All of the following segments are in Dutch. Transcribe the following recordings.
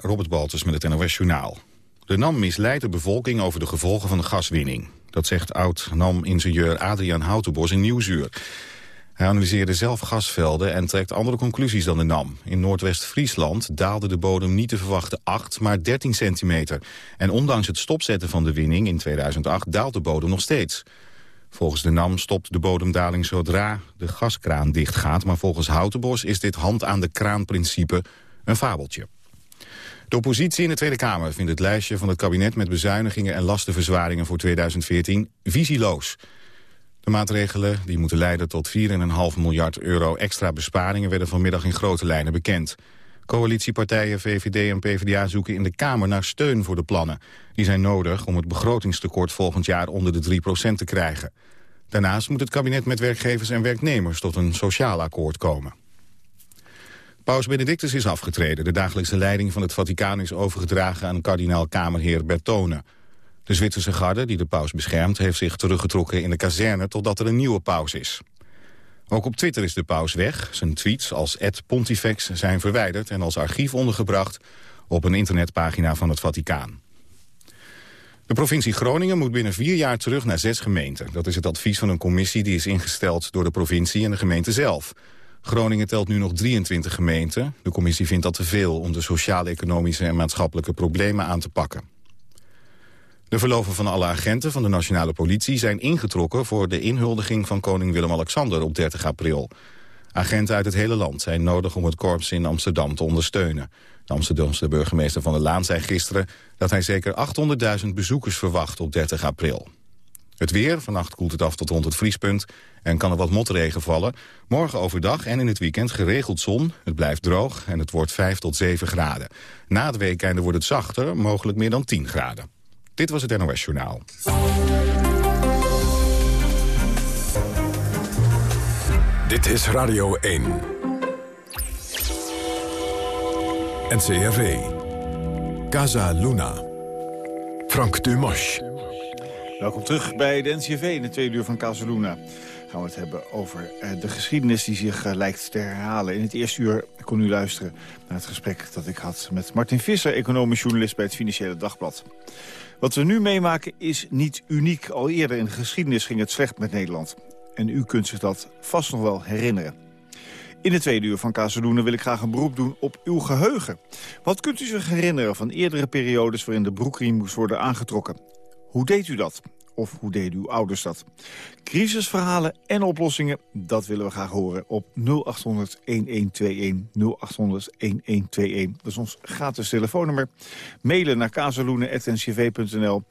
Robert Baltus met het NOS Journaal. De NAM misleidt de bevolking over de gevolgen van de gaswinning. Dat zegt oud-NAM-ingenieur Adriaan Houtenbos in Nieuwsuur. Hij analyseerde zelf gasvelden en trekt andere conclusies dan de NAM. In Noordwest-Friesland daalde de bodem niet te verwachten 8, maar 13 centimeter. En ondanks het stopzetten van de winning in 2008 daalt de bodem nog steeds. Volgens de NAM stopt de bodemdaling zodra de gaskraan dichtgaat... maar volgens Houtenbos is dit hand aan de kraan-principe een fabeltje. De oppositie in de Tweede Kamer vindt het lijstje van het kabinet... met bezuinigingen en lastenverzwaringen voor 2014 visieloos. De maatregelen die moeten leiden tot 4,5 miljard euro extra besparingen... werden vanmiddag in grote lijnen bekend. Coalitiepartijen VVD en PvdA zoeken in de Kamer naar steun voor de plannen. Die zijn nodig om het begrotingstekort volgend jaar onder de 3% te krijgen. Daarnaast moet het kabinet met werkgevers en werknemers tot een sociaal akkoord komen. Paus Benedictus is afgetreden. De dagelijkse leiding van het Vaticaan is overgedragen aan kardinaal-kamerheer Bertone. De Zwitserse garde, die de paus beschermt, heeft zich teruggetrokken in de kazerne totdat er een nieuwe paus is. Ook op Twitter is de paus weg. Zijn tweets als Pontifex zijn verwijderd en als archief ondergebracht op een internetpagina van het Vaticaan. De provincie Groningen moet binnen vier jaar terug naar zes gemeenten. Dat is het advies van een commissie die is ingesteld door de provincie en de gemeente zelf. Groningen telt nu nog 23 gemeenten. De commissie vindt dat te veel om de sociale, economische en maatschappelijke problemen aan te pakken. De verloven van alle agenten van de nationale politie zijn ingetrokken voor de inhuldiging van koning Willem-Alexander op 30 april. Agenten uit het hele land zijn nodig om het korps in Amsterdam te ondersteunen. De Amsterdamse burgemeester Van der Laan zei gisteren dat hij zeker 800.000 bezoekers verwacht op 30 april. Het weer, vannacht koelt het af tot rond het vriespunt en kan er wat motregen vallen. Morgen overdag en in het weekend geregeld zon. Het blijft droog en het wordt 5 tot 7 graden. Na het weekende wordt het zachter, mogelijk meer dan 10 graden. Dit was het NOS Journaal. Dit is Radio 1. NCRV. Casa Luna. Frank Dumas. Welkom terug bij de NCRV in de tweede uur van Casa Luna gaan we het hebben over eh, de geschiedenis die zich eh, lijkt te herhalen. In het eerste uur kon u luisteren naar het gesprek dat ik had met Martin Visser... economisch journalist bij het Financiële Dagblad. Wat we nu meemaken is niet uniek. Al eerder in de geschiedenis ging het slecht met Nederland. En u kunt zich dat vast nog wel herinneren. In het tweede uur van Kazeloenen wil ik graag een beroep doen op uw geheugen. Wat kunt u zich herinneren van eerdere periodes waarin de broekriem moest worden aangetrokken? Hoe deed u dat? Of hoe deden uw ouders dat? Crisisverhalen en oplossingen, dat willen we graag horen op 0800-1121. 0800-1121. Dat is ons gratis telefoonnummer. Mailen naar kazeloenen.ncv.nl.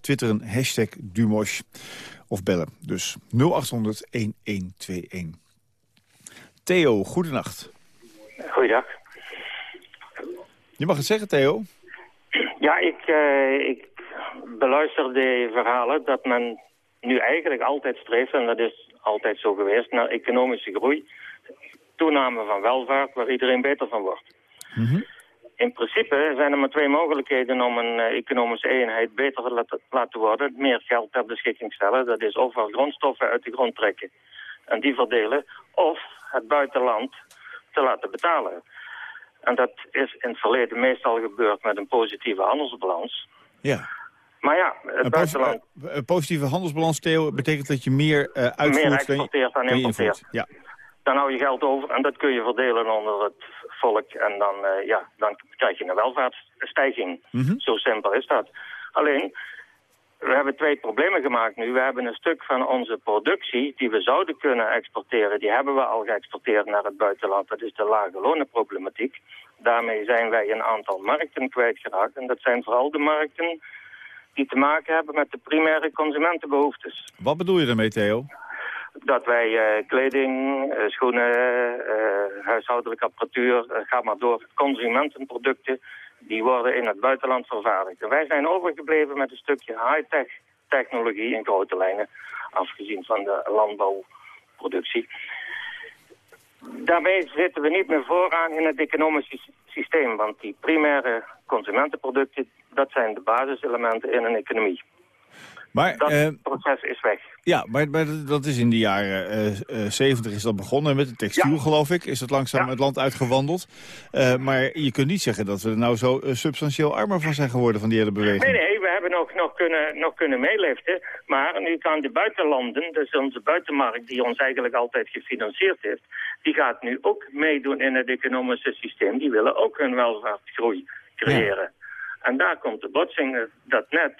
Twitteren hashtag Dumosh. Of bellen. Dus 0800-1121. Theo, goedenacht. Goeiedag. Je mag het zeggen, Theo. Ja, ik, uh, ik beluister de verhalen dat men nu eigenlijk altijd streeft, en dat is altijd zo geweest, naar economische groei. Toename van welvaart, waar iedereen beter van wordt. Mhm. In principe zijn er maar twee mogelijkheden om een uh, economische eenheid beter te laten worden. Meer geld ter beschikking stellen. Dat is ofwel grondstoffen uit de grond trekken en die verdelen. Of het buitenland te laten betalen. En dat is in het verleden meestal gebeurd met een positieve handelsbalans. Ja. Maar ja, het een buitenland... Een positieve handelsbalans, Theo, betekent dat je meer uh, uitvoert... Meer exporteert dan importeert. Ja. Dan hou je geld over en dat kun je verdelen onder het volk. En dan, uh, ja, dan krijg je een welvaartsstijging. Mm Zo simpel is dat. Alleen, we hebben twee problemen gemaakt nu. We hebben een stuk van onze productie die we zouden kunnen exporteren. Die hebben we al geëxporteerd naar het buitenland. Dat is de lage lonenproblematiek. Daarmee zijn wij een aantal markten kwijtgeraakt. En dat zijn vooral de markten die te maken hebben met de primaire consumentenbehoeftes. Wat bedoel je daarmee, Theo? Dat wij uh, kleding, uh, schoenen, uh, huishoudelijke apparatuur, ga maar door, consumentenproducten, die worden in het buitenland vervaardigd. En wij zijn overgebleven met een stukje high-tech technologie in grote lijnen, afgezien van de landbouwproductie. Daarmee zitten we niet meer vooraan in het economische systeem, want die primaire consumentenproducten, dat zijn de basiselementen in een economie. Maar, dat eh, proces is weg. Ja, maar, maar dat is in de jaren eh, eh, 70 is dat begonnen met het textiel, Ja. geloof ik. Is dat langzaam Ja. het land uitgewandeld. Eh, maar je kunt niet zeggen dat we er nou zo eh, substantieel armer van zijn geworden van die hele beweging. Nee, nee, we hebben nog, nog, kunnen, nog kunnen meeliften. Maar nu gaan de buitenlanden, dus onze buitenmarkt die ons eigenlijk altijd gefinancierd heeft, die gaat nu ook meedoen in het economische systeem. Die willen ook hun welvaartsgroei creëren. En daar komt de botsing. eh, Dat net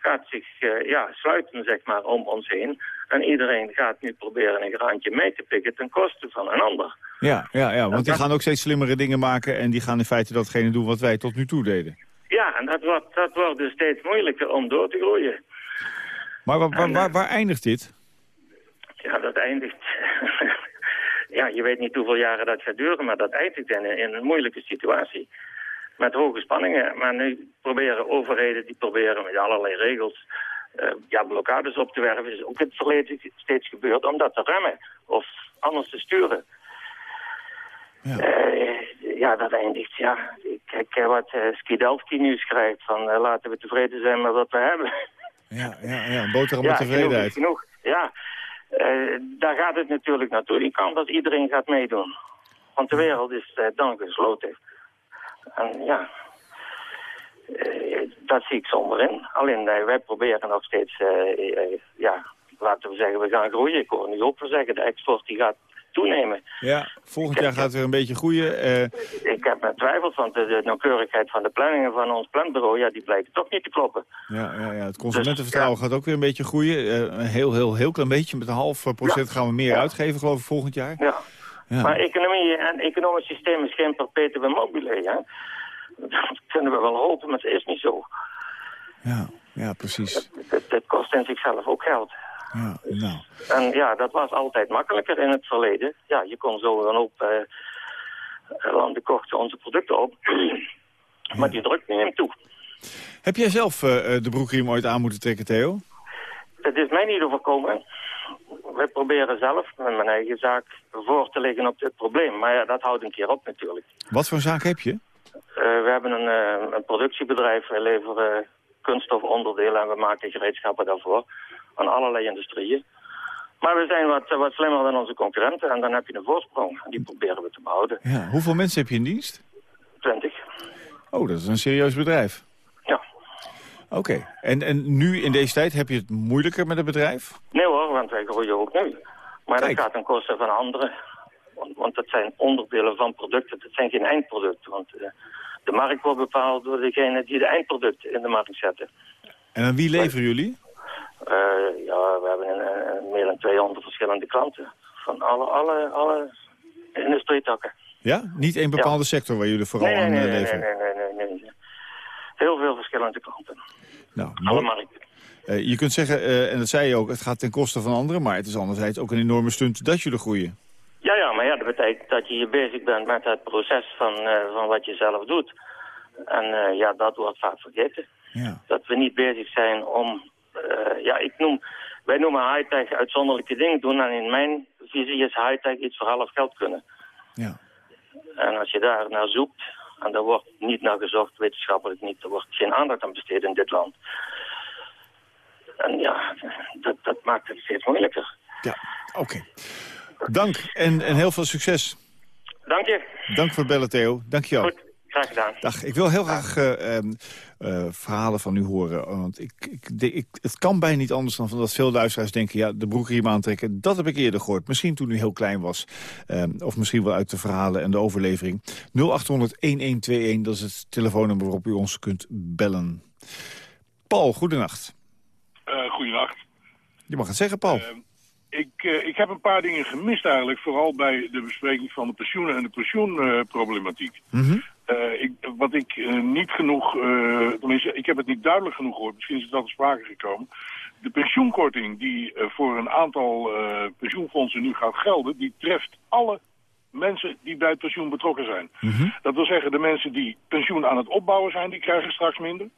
gaat zich eh, ja, sluiten zeg maar, om ons heen. En iedereen gaat nu proberen een graantje mee te pikken ten koste van een ander. Ja, ja, ja, want die dat- gaan ook steeds slimmere dingen maken... en die gaan in feite datgene doen wat wij tot nu toe deden. Ja, en dat wordt, dat wordt dus steeds moeilijker om door te groeien. Maar waar, waar, waar, waar eindigt dit? Ja, dat eindigt... ja, je weet niet hoeveel jaren dat gaat duren, maar dat eindigt in, in een moeilijke situatie. Met hoge spanningen. Maar nu proberen overheden, die proberen met allerlei regels... eh, ja, blokkades op te werven. is ook in het verleden steeds gebeurd om dat te remmen. Of anders te sturen. Ja. Eh, ja, dat eindigt, ja. Kijk eh, wat uh, Skidelsky nu schrijft, van eh, laten we tevreden zijn met wat we hebben. Ja, ja, ja een boterham ja, met genoeg tevredenheid. genoeg. Ja, Eh, daar gaat het natuurlijk naartoe. Die kant dat iedereen gaat meedoen. Want de wereld is eh, dan gesloten. En ja, eh, dat zie ik zonder in. Alleen eh, wij proberen nog steeds, eh, ja, laten we zeggen, we gaan groeien. Ik hoor nu ook wel zeggen, de export die gaat toenemen. Ja, volgend jaar gaat het weer een beetje groeien. Ik heb mijn twijfels, want de, de nauwkeurigheid van de planningen van ons planbureau, ja, die blijken toch niet te kloppen. ja, ja, ja, het consumentenvertrouwen gaat ook weer een beetje groeien. Een heel, heel, heel klein beetje. Met een half procent gaan we meer uitgeven, geloof ik, volgend jaar. Ja. Ja. Maar economie en economisch systeem is geen perpetuum mobile, hè? Dat kunnen we wel hopen, maar het is niet zo. Ja, ja, precies. Het, het kost in zichzelf ook geld. Ja, nou. En ja, dat was altijd makkelijker in het verleden. Ja, je kon zo een hoop eh, landen kochten onze producten op. maar die druk neemt toe. Heb jij zelf eh, de broekriem ooit aan moeten trekken, Theo? Het is mij niet overkomen. We proberen zelf met mijn eigen zaak voor te liggen op dit probleem. Maar ja, dat houdt een keer op natuurlijk. Wat voor zaak heb je? Eh, we hebben een, eh, een productiebedrijf. We leveren kunststofonderdelen en we maken gereedschappen daarvoor. Aan allerlei industrieën. Maar we zijn wat, wat slimmer dan onze concurrenten. En dan heb je een voorsprong. En die proberen we te behouden. Ja, hoeveel mensen heb je in dienst? 20. Oh, dat is een serieus bedrijf. Oké. En, en nu in deze tijd heb je het moeilijker met het bedrijf? Nee hoor, want wij groeien ook nu. Maar Kijk. dat gaat ten koste van anderen. Want, want dat zijn onderdelen van producten. Dat zijn geen eindproducten. Want eh, de markt wordt bepaald door degene die de eindproducten in de markt zetten. En aan wie leveren jullie? Eh, ja, we hebben een, meer dan 200 verschillende klanten. Van alle, alle, alle industrietakken. Ja? Niet één bepaalde sector waar jullie vooral Nee, nee, aan eh, nee, nee, leveren? nee, nee, nee, nee. Heel veel verschillende klanten. Nou, Alle markten. Eh, je kunt zeggen, eh, en dat zei je ook, het gaat ten koste van anderen... maar het is anderzijds ook een enorme stunt dat jullie groeien. Ja, ja, maar ja, dat betekent dat je hier bezig bent met het proces van, eh, van wat je zelf doet. En ja, dat wordt vaak vergeten. Ja. Dat we niet bezig zijn om, ja, ik noem, wij noemen high-tech uitzonderlijke dingen doen. En in mijn visie is high-tech iets voor half geld kunnen. ja. En als je daar naar zoekt, en daar wordt niet naar gezocht, wetenschappelijk niet, er wordt geen aandacht aan besteed in dit land. En ja, dat, dat maakt het steeds moeilijker. Ja, oké. Dank en, en heel veel succes. Dank je. Dank voor het bellen, Theo. Dank je wel. Graag gedaan. Dag, ik wil heel graag eh, ehm, eh, verhalen van u horen. Want ik, ik, de- ik, het kan bijna niet anders dan van dat veel luisteraars denken... ja, de broekriem aantrekken, dat heb ik eerder gehoord. Misschien toen u heel klein was. Ehm, of misschien wel uit de verhalen en de overlevering. 0800-1121, dat is het telefoonnummer waarop u ons kunt bellen. Paul, goedenacht. Uh, goedenacht. Je mag het zeggen, Paul. Uh, ik, uh, ik heb een paar dingen gemist eigenlijk. Vooral bij de bespreking van de pensioenen en de pensioenproblematiek. Mm -hmm. Ik, wat ik uh, niet genoeg... tenminste, ik heb het niet duidelijk genoeg gehoord. Misschien is het wel te sprake gekomen. De pensioenkorting die voor een aantal pensioenfondsen nu gaat gelden... die treft alle mensen die bij het pensioen betrokken zijn. Mhm. Mm -hmm. Dat wil zeggen, de mensen die pensioen aan het opbouwen zijn... die krijgen straks minder.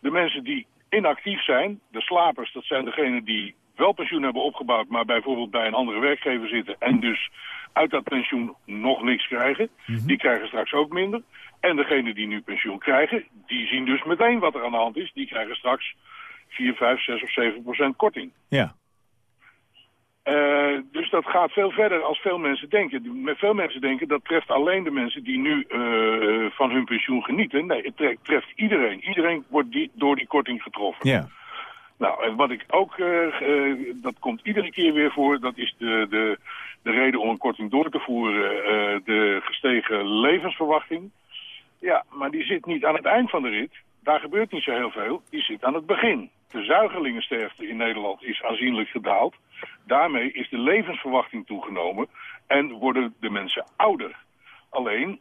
De mensen die inactief zijn, de slapers, dat zijn degenen die wel pensioen hebben opgebouwd, maar bijvoorbeeld bij een andere werkgever zitten en dus uit dat pensioen nog niks krijgen. Mm -hmm. Die krijgen straks ook minder. En degenen die nu pensioen krijgen, die zien dus meteen wat er aan de hand is. Die krijgen straks 4, 5, 6 of 7 procent korting. Ja. Uh, dus dat gaat veel verder als veel mensen denken. Veel mensen denken dat treft alleen de mensen die nu uh, van hun pensioen genieten. Nee, het treft, iedereen. Iedereen wordt die, door die korting getroffen. Ja. Nou, en wat ik ook, uh, dat komt iedere keer weer voor, dat is de, de, de reden om een korting door te voeren, de gestegen levensverwachting. Ja, maar die zit niet aan het eind van de rit. Daar gebeurt niet zo heel veel. Die zit aan het begin. De zuigelingensterfte in Nederland is aanzienlijk gedaald. Daarmee is de levensverwachting toegenomen en worden de mensen ouder. Alleen,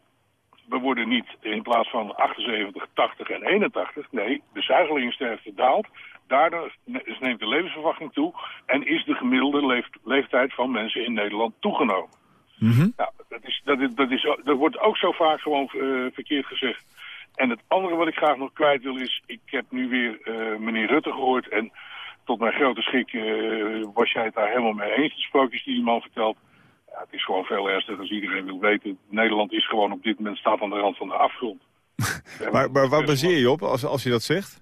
we worden niet in plaats van 78, 80 en 81. Nee, de zuigelingensterfte daalt. Daardoor neemt de levensverwachting toe en is de gemiddelde leeftijd van mensen in Nederland toegenomen. Mm nou, dat, is, dat, is, dat, is, dat wordt ook zo vaak gewoon uh, verkeerd gezegd. En het andere wat ik graag nog kwijt wil is... ik heb nu weer uh, meneer Rutte gehoord... en tot mijn grote schrik uh, was jij het daar helemaal mee eens... de sprookjes die die man vertelt. Ja, het is gewoon veel ernstiger als iedereen wil weten. Nederland is gewoon op dit moment staat aan de rand van de afgrond. maar, maar waar baseer je op als, als je dat zegt?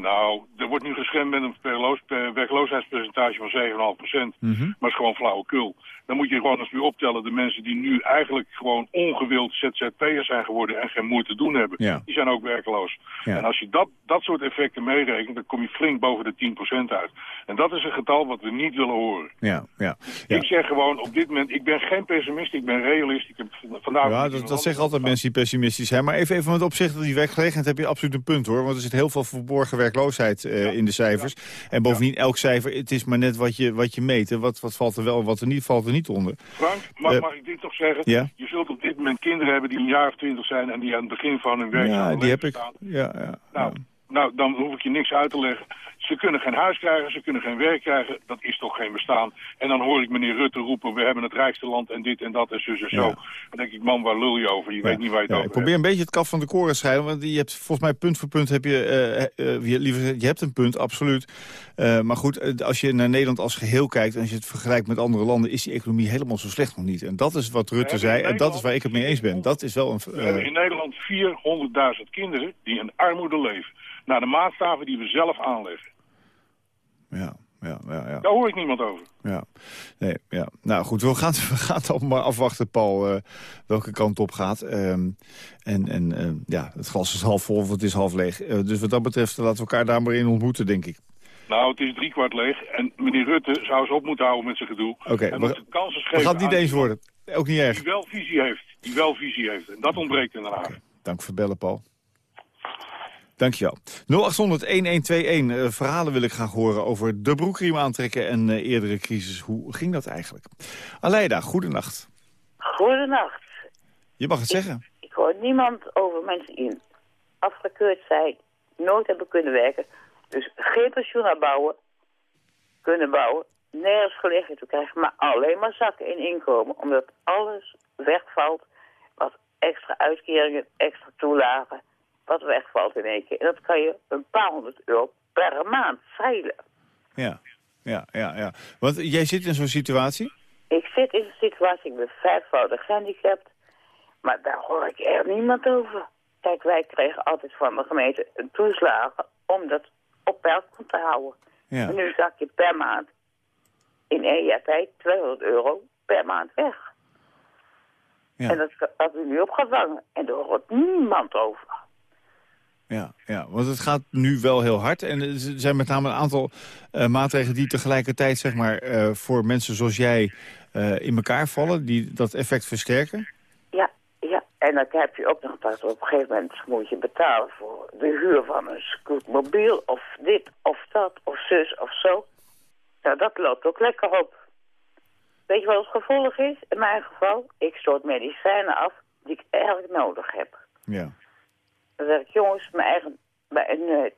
Nou, er wordt nu geschemd met een werkloosheidspercentage van 7,5 procent. Mm -hmm. Maar het is gewoon flauwekul. Dan moet je gewoon eens weer optellen de mensen die nu eigenlijk gewoon ongewild ZZP'ers zijn geworden en geen moeite te doen hebben. Ja. Die zijn ook werkloos. Ja. En als je dat, dat soort effecten meerekent, dan kom je flink boven de 10 procent uit. En dat is een getal wat we niet willen horen. Ja, ja. ja. Ik zeg gewoon op dit moment, ik ben geen pessimist, ik ben realist. Ik heb vandaag ja, dat, dat zeggen altijd mensen die pessimistisch zijn. Maar even, even met opzicht van die werkgelegenheid heb je absoluut een punt hoor. Want er zit heel veel verborgen werkloosheid ja. in de cijfers. En bovendien, elk cijfer, het is maar net wat je, wat je meet. Wat, wat valt er wel en wat er niet, valt er niet onder. Frank, mag, uh, mag ik dit toch zeggen? Ja? Je zult op dit moment kinderen hebben die een jaar of twintig zijn... en die aan het begin van hun werk Ja, die heb ik. Ja, ja, nou, nou, dan hoef ik je niks uit te leggen. Ze kunnen geen huis krijgen, ze kunnen geen werk krijgen. Dat is toch geen bestaan. En dan hoor ik meneer Rutte roepen, we hebben het rijkste land en dit en dat en zus en zo. Ja. Dan denk ik, man, waar lul je over? Je weet niet waar je het Ja, over ik probeer een beetje het kaf van de koren te scheiden. Want je hebt volgens mij punt voor punt heb je, uh, uh, je, liever, je hebt een punt, absoluut. Uh, maar goed, als je naar Nederland als geheel kijkt en als je het vergelijkt met andere landen, is die economie helemaal zo slecht nog niet. En dat is wat Rutte zei en dat is waar ik het mee eens ben. Dat is wel een... We hebben in Nederland 400.000 kinderen die in armoede leven. Naar de maatstaven die we zelf aanleggen. Ja, ja, ja, ja. Daar hoor ik niemand over. Ja, nee, ja. Nou goed, we gaan, we gaan het allemaal maar afwachten, Paul, uh, welke kant op gaat. Um, en en uh, ja, het glas is half vol of het is half leeg. Uh, dus wat dat betreft laten we elkaar daar maar in ontmoeten, denk ik. Nou, het is driekwart leeg. En meneer Rutte zou eens op moeten houden met zijn gedoe. Oké, en we, kansen gaan het niet eens worden. Ook niet erg. Die wel visie heeft. Die wel visie heeft. En dat ontbreekt in Den Haag. Okay. Dank voor bellen, Paul. Dankjewel. 0800-1121. Uh, verhalen wil ik graag horen over de broekriem aantrekken en uh, eerdere crisis. Hoe ging dat eigenlijk? Aleida, goedenacht. Goedenacht. Je mag het zeggen. Ik hoor niemand over mensen die afgekeurd zijn, nooit hebben kunnen werken. Dus geen pensioen bouwen, kunnen bouwen, nergens gelegen te krijgen, maar alleen maar zakken in inkomen. Omdat alles wegvalt, wat extra uitkeringen, extra toelagen wat wegvalt in één keer. En dat kan je een paar honderd euro per maand zeilen. Ja, ja, ja, ja. Want jij zit in zo'n situatie? Ik zit in zo'n situatie, ik ben vijfvoudig gehandicapt. Maar daar hoor ik er niemand over. Kijk, wij kregen altijd van de gemeente een toeslagen om dat op peil te houden. Ja. En nu zak je per maand in één jaar tijd 200 euro per maand weg. Ja. En dat had u nu opgevangen. En daar hoort niemand over. Ja, ja, want het gaat nu wel heel hard. En er zijn met name een aantal uh, maatregelen die tegelijkertijd zeg maar, uh, voor mensen zoals jij uh, in elkaar vallen. Die dat effect versterken. Ja, ja. En dan heb je ook nog dat op een gegeven moment moet je betalen voor de huur van een scootmobiel. Of dit of dat of zus of zo. Nou, dat loopt ook lekker op. Weet je wat het gevolg is? In mijn geval, ik stoot medicijnen af die ik eigenlijk nodig heb. Ja. Dan zeg ik, jongens, mijn eigen, mijn,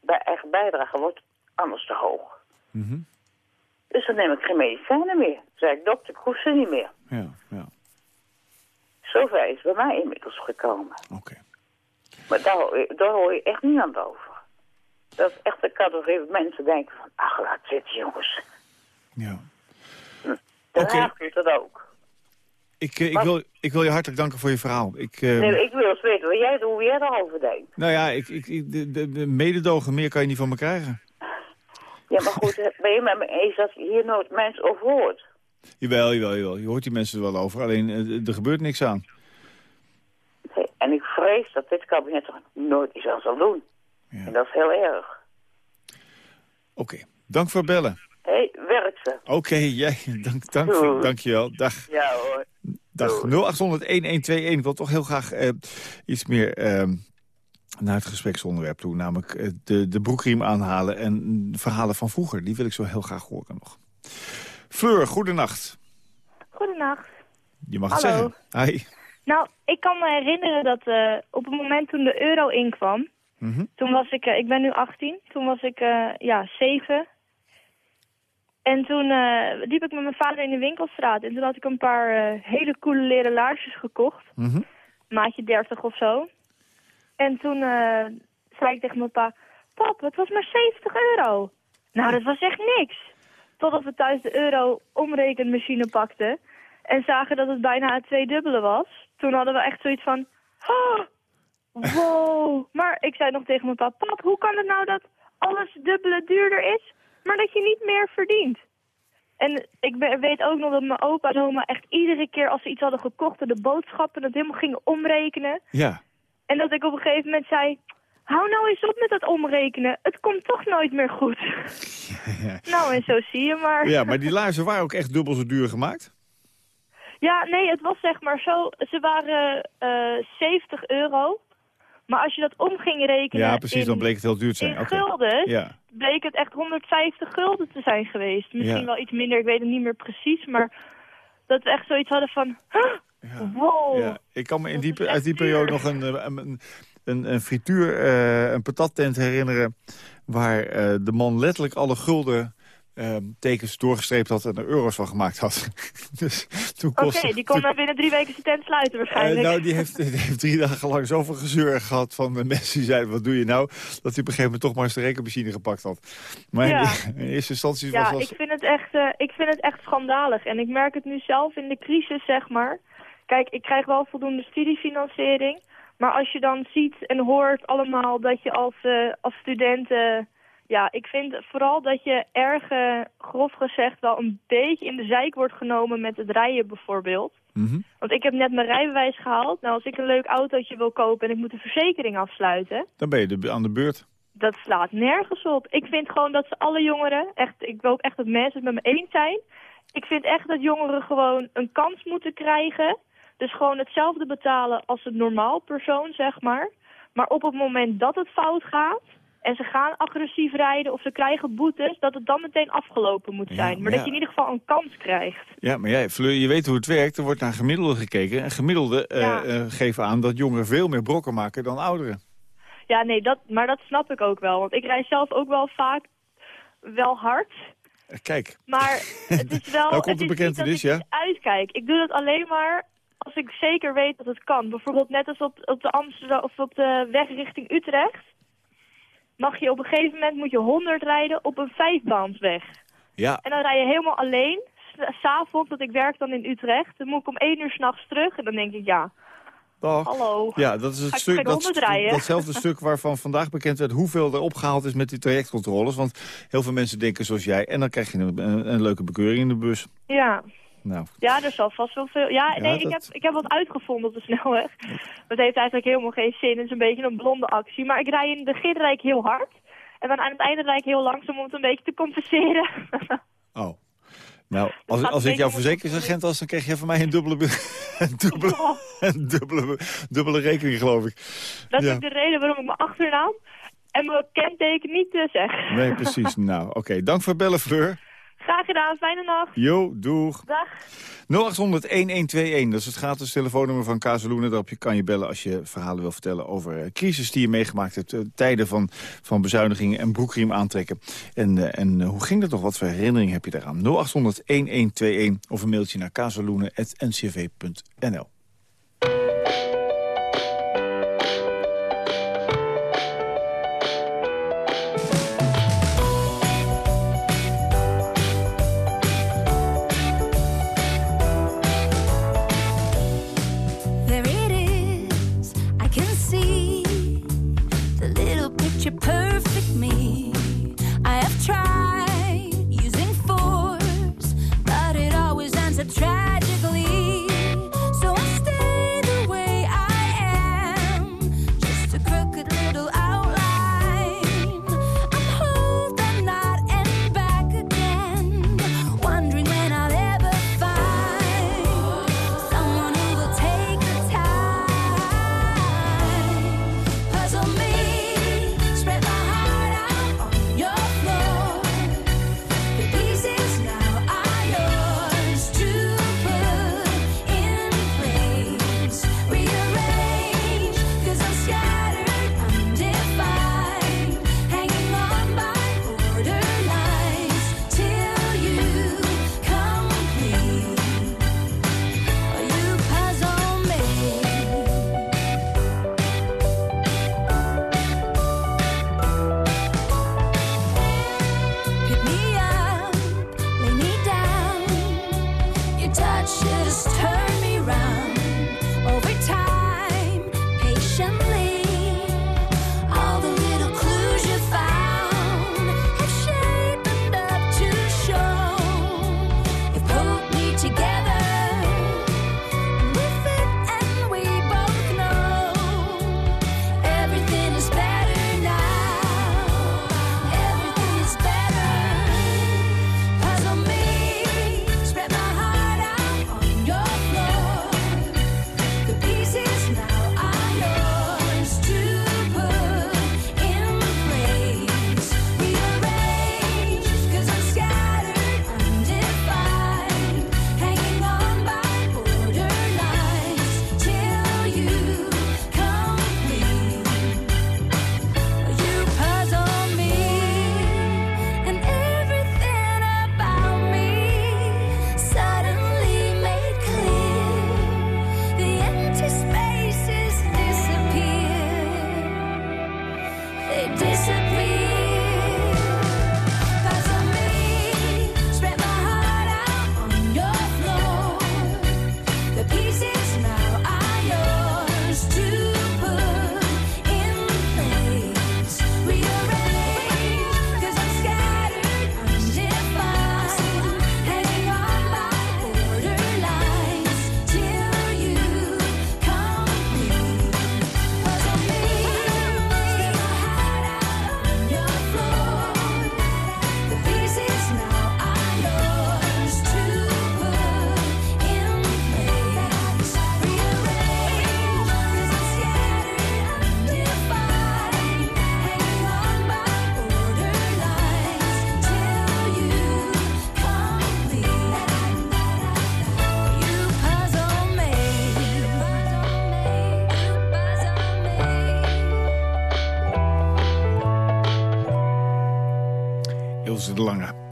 mijn eigen bijdrage wordt anders te hoog. Mm -hmm. Dus dan neem ik geen medicijnen meer. Dan zeg ik, dokter, ik hoef ze niet meer. Ja, ja. Zover is bij mij inmiddels gekomen. Oké. Okay. Maar daar hoor, je, daar hoor je echt niemand over. Dat is echt een categorie mensen denken van, ach, laat zitten, jongens. Ja. Hm. Oké. Haag doet dat ook. Ik, uh, ik, wil, ik wil je hartelijk danken voor je verhaal. Ik, uh, nee, ik wil eens weten hoe jij, hoe jij daarover denkt. Nou ja, ik, ik, de, de, de mededogen meer kan je niet van me krijgen. Ja, maar goed, ben je met me eens dat hier nooit mensen over hoort? Jawel, jawel, jawel. Je hoort die mensen er wel over. Alleen, eh, er gebeurt niks aan. Nee, En ik vrees dat dit kabinet er nooit iets aan zal doen. Ja. En dat is heel erg. Oké, dank voor het bellen. Hé, hey, werkt ze? Oké, jij, dank, dank, Doei. dank je wel. Dag. Ja hoor. Dag 0800-1121. Ik wil toch heel graag eh, iets meer eh, naar het gespreksonderwerp toe. Namelijk eh, de, de broekriem aanhalen en verhalen van vroeger. Die wil ik zo heel graag horen nog. Fleur, goedenacht. Goedenacht. Je mag het Hallo. zeggen. Hi. Nou, ik kan me herinneren dat eh, op het moment toen de euro inkwam, Mhm. toen was ik, ik ben nu 18, toen was ik eh, ja, 7. En toen eh, liep ik met mijn vader in de winkelstraat en toen had ik een paar eh, hele coole leren laarsjes gekocht. Mhm. Maatje 30 of zo. En toen eh, zei ik tegen mijn pa, pap, het was maar 70 euro. Nou, dat was echt niks. Totdat we thuis de euro omrekenmachine pakten en zagen dat het bijna het tweedubbele was. Toen hadden we echt zoiets van, "Ah, wow. Maar ik zei nog tegen mijn pa, pap, hoe kan het nou dat alles dubbele duurder is, maar dat je niet meer verdient? En ik weet ook nog dat mijn opa en oma echt iedere keer als ze iets hadden gekocht... en de boodschappen dat helemaal gingen omrekenen. Ja. En dat ik op een gegeven moment zei... Hou nou eens op met dat omrekenen. Het komt toch nooit meer goed. Nou, en zo zie je maar. ja, maar die laarzen waren ook echt dubbel zo duur gemaakt. Ja, nee, het was zeg maar zo... Ze waren eh 70 euro. Maar als je dat om ging rekenen... Ja, precies, in, dan bleek het heel duur te in zijn. Oké. gulden... Ja. bleek het echt 150 gulden te zijn geweest. Misschien Ja. wel iets minder, ik weet het niet meer precies. Maar dat we echt zoiets hadden van... "Huh, Wow. Ja, ik kan me in die, uit die periode nog een, eh, een, een, een frituur, eh, een patattent herinneren... waar eh, de man letterlijk alle gulden eh, tekens doorgestreept had... en er euro's van gemaakt had. dus toen Oké, die kon dan binnen drie weken zijn tent sluiten Eh, waarschijnlijk. nou, die heeft, die heeft drie dagen lang zoveel gezeur gehad van de mensen die zeiden... wat doe je nou? Dat hij op een gegeven moment toch maar eens de rekenmachine gepakt had. Maar in- Ja. in, eerste instantie ja, was ik vind, het echt, eh, ik vind het echt schandalig. En ik merk het nu zelf in de crisis, zeg maar. Kijk, ik krijg wel voldoende studiefinanciering. Maar als je dan ziet en hoort allemaal dat je als, eh, als student... ja, ik vind vooral dat je erg, grof gezegd, wel een beetje in de zijk wordt genomen met het rijden bijvoorbeeld. Mhm. Want ik heb net mijn rijbewijs gehaald. Nou, als ik een leuk autootje wil kopen en ik moet een verzekering afsluiten... Dan ben je de, aan de beurt. dat slaat nergens op. Ik vind gewoon dat ze alle jongeren, echt, ik hoop echt dat mensen het met me eens zijn. Ik vind echt dat jongeren gewoon een kans moeten krijgen. Dus gewoon hetzelfde betalen als een normaal persoon, zeg maar. Maar op het moment dat het fout gaat en ze gaan agressief rijden of ze krijgen boetes, dat het dan meteen afgelopen moet Ja, zijn. maar dat je in ieder geval een kans krijgt. Ja, maar jij, Fleur, je weet hoe het werkt. Er wordt naar gemiddelde gekeken. En gemiddelde eh, eh, geven aan dat jongeren veel meer brokken maken dan ouderen. Ja, nee, dat, maar dat snap ik ook wel. Want ik rijd zelf ook wel vaak wel hard. Eh, Kijk, Maar het is wel... Nou komt het de is dat ik ja? uitkijk. Ik doe dat alleen maar als ik zeker weet dat het kan. Bijvoorbeeld net als op, op de Amsterdam of op de weg richting Utrecht. Mag je op een gegeven moment moet je 100 rijden op een vijfbaansweg. ja, En dan rij je helemaal alleen. S- S'avonds, dat ik werk dan in Utrecht. Dan moet ik om één uur s'nachts terug. En dan denk ik, ja, dag. hallo. Ja, dat is het stuk, dat, datzelfde stuk waarvan vandaag bekend werd hoeveel er opgehaald is met die trajectcontroles. Want heel veel mensen denken zoals jij en dan krijg je een, een, een leuke bekeuring in de bus. Ja. Nou, Ja, er zal vast wel veel... Ja, Ja, nee, ik, heb, ik heb wat uitgevonden op de snelweg. Dat heeft eigenlijk helemaal geen zin. Het is een beetje een blonde actie. Maar ik rij in rijd ik heel hard. En dan aan het einde rijd ik heel langzaam om het een beetje te compenseren. oh. Nou, als, als ik jouw verzekeringsagent was, dan kreeg je van mij een dubbele, een dubbele, Oh, een dubbele, dubbele rekening, geloof ik. dat Ja. is de reden waarom ik mijn achternaam en mijn kenteken niet uh, zeg. Nee, precies. Nou, oké. Dank voor bellen, Fleur. Graag gedaan, fijne nacht. Jo, doeg. Dag. 0800-1121, dat is het gratis telefoonnummer van Kazeloenen. Daarop je kan je bellen als je verhalen wil vertellen over eh, crisis die je meegemaakt hebt. eh, tijden van, van bezuinigingen en broekriem aantrekken. En, eh, en hoe ging dat toch? Wat voor herinnering heb je daaraan? 0800-1121 of een mailtje naar kazeloenen.ncv.nl.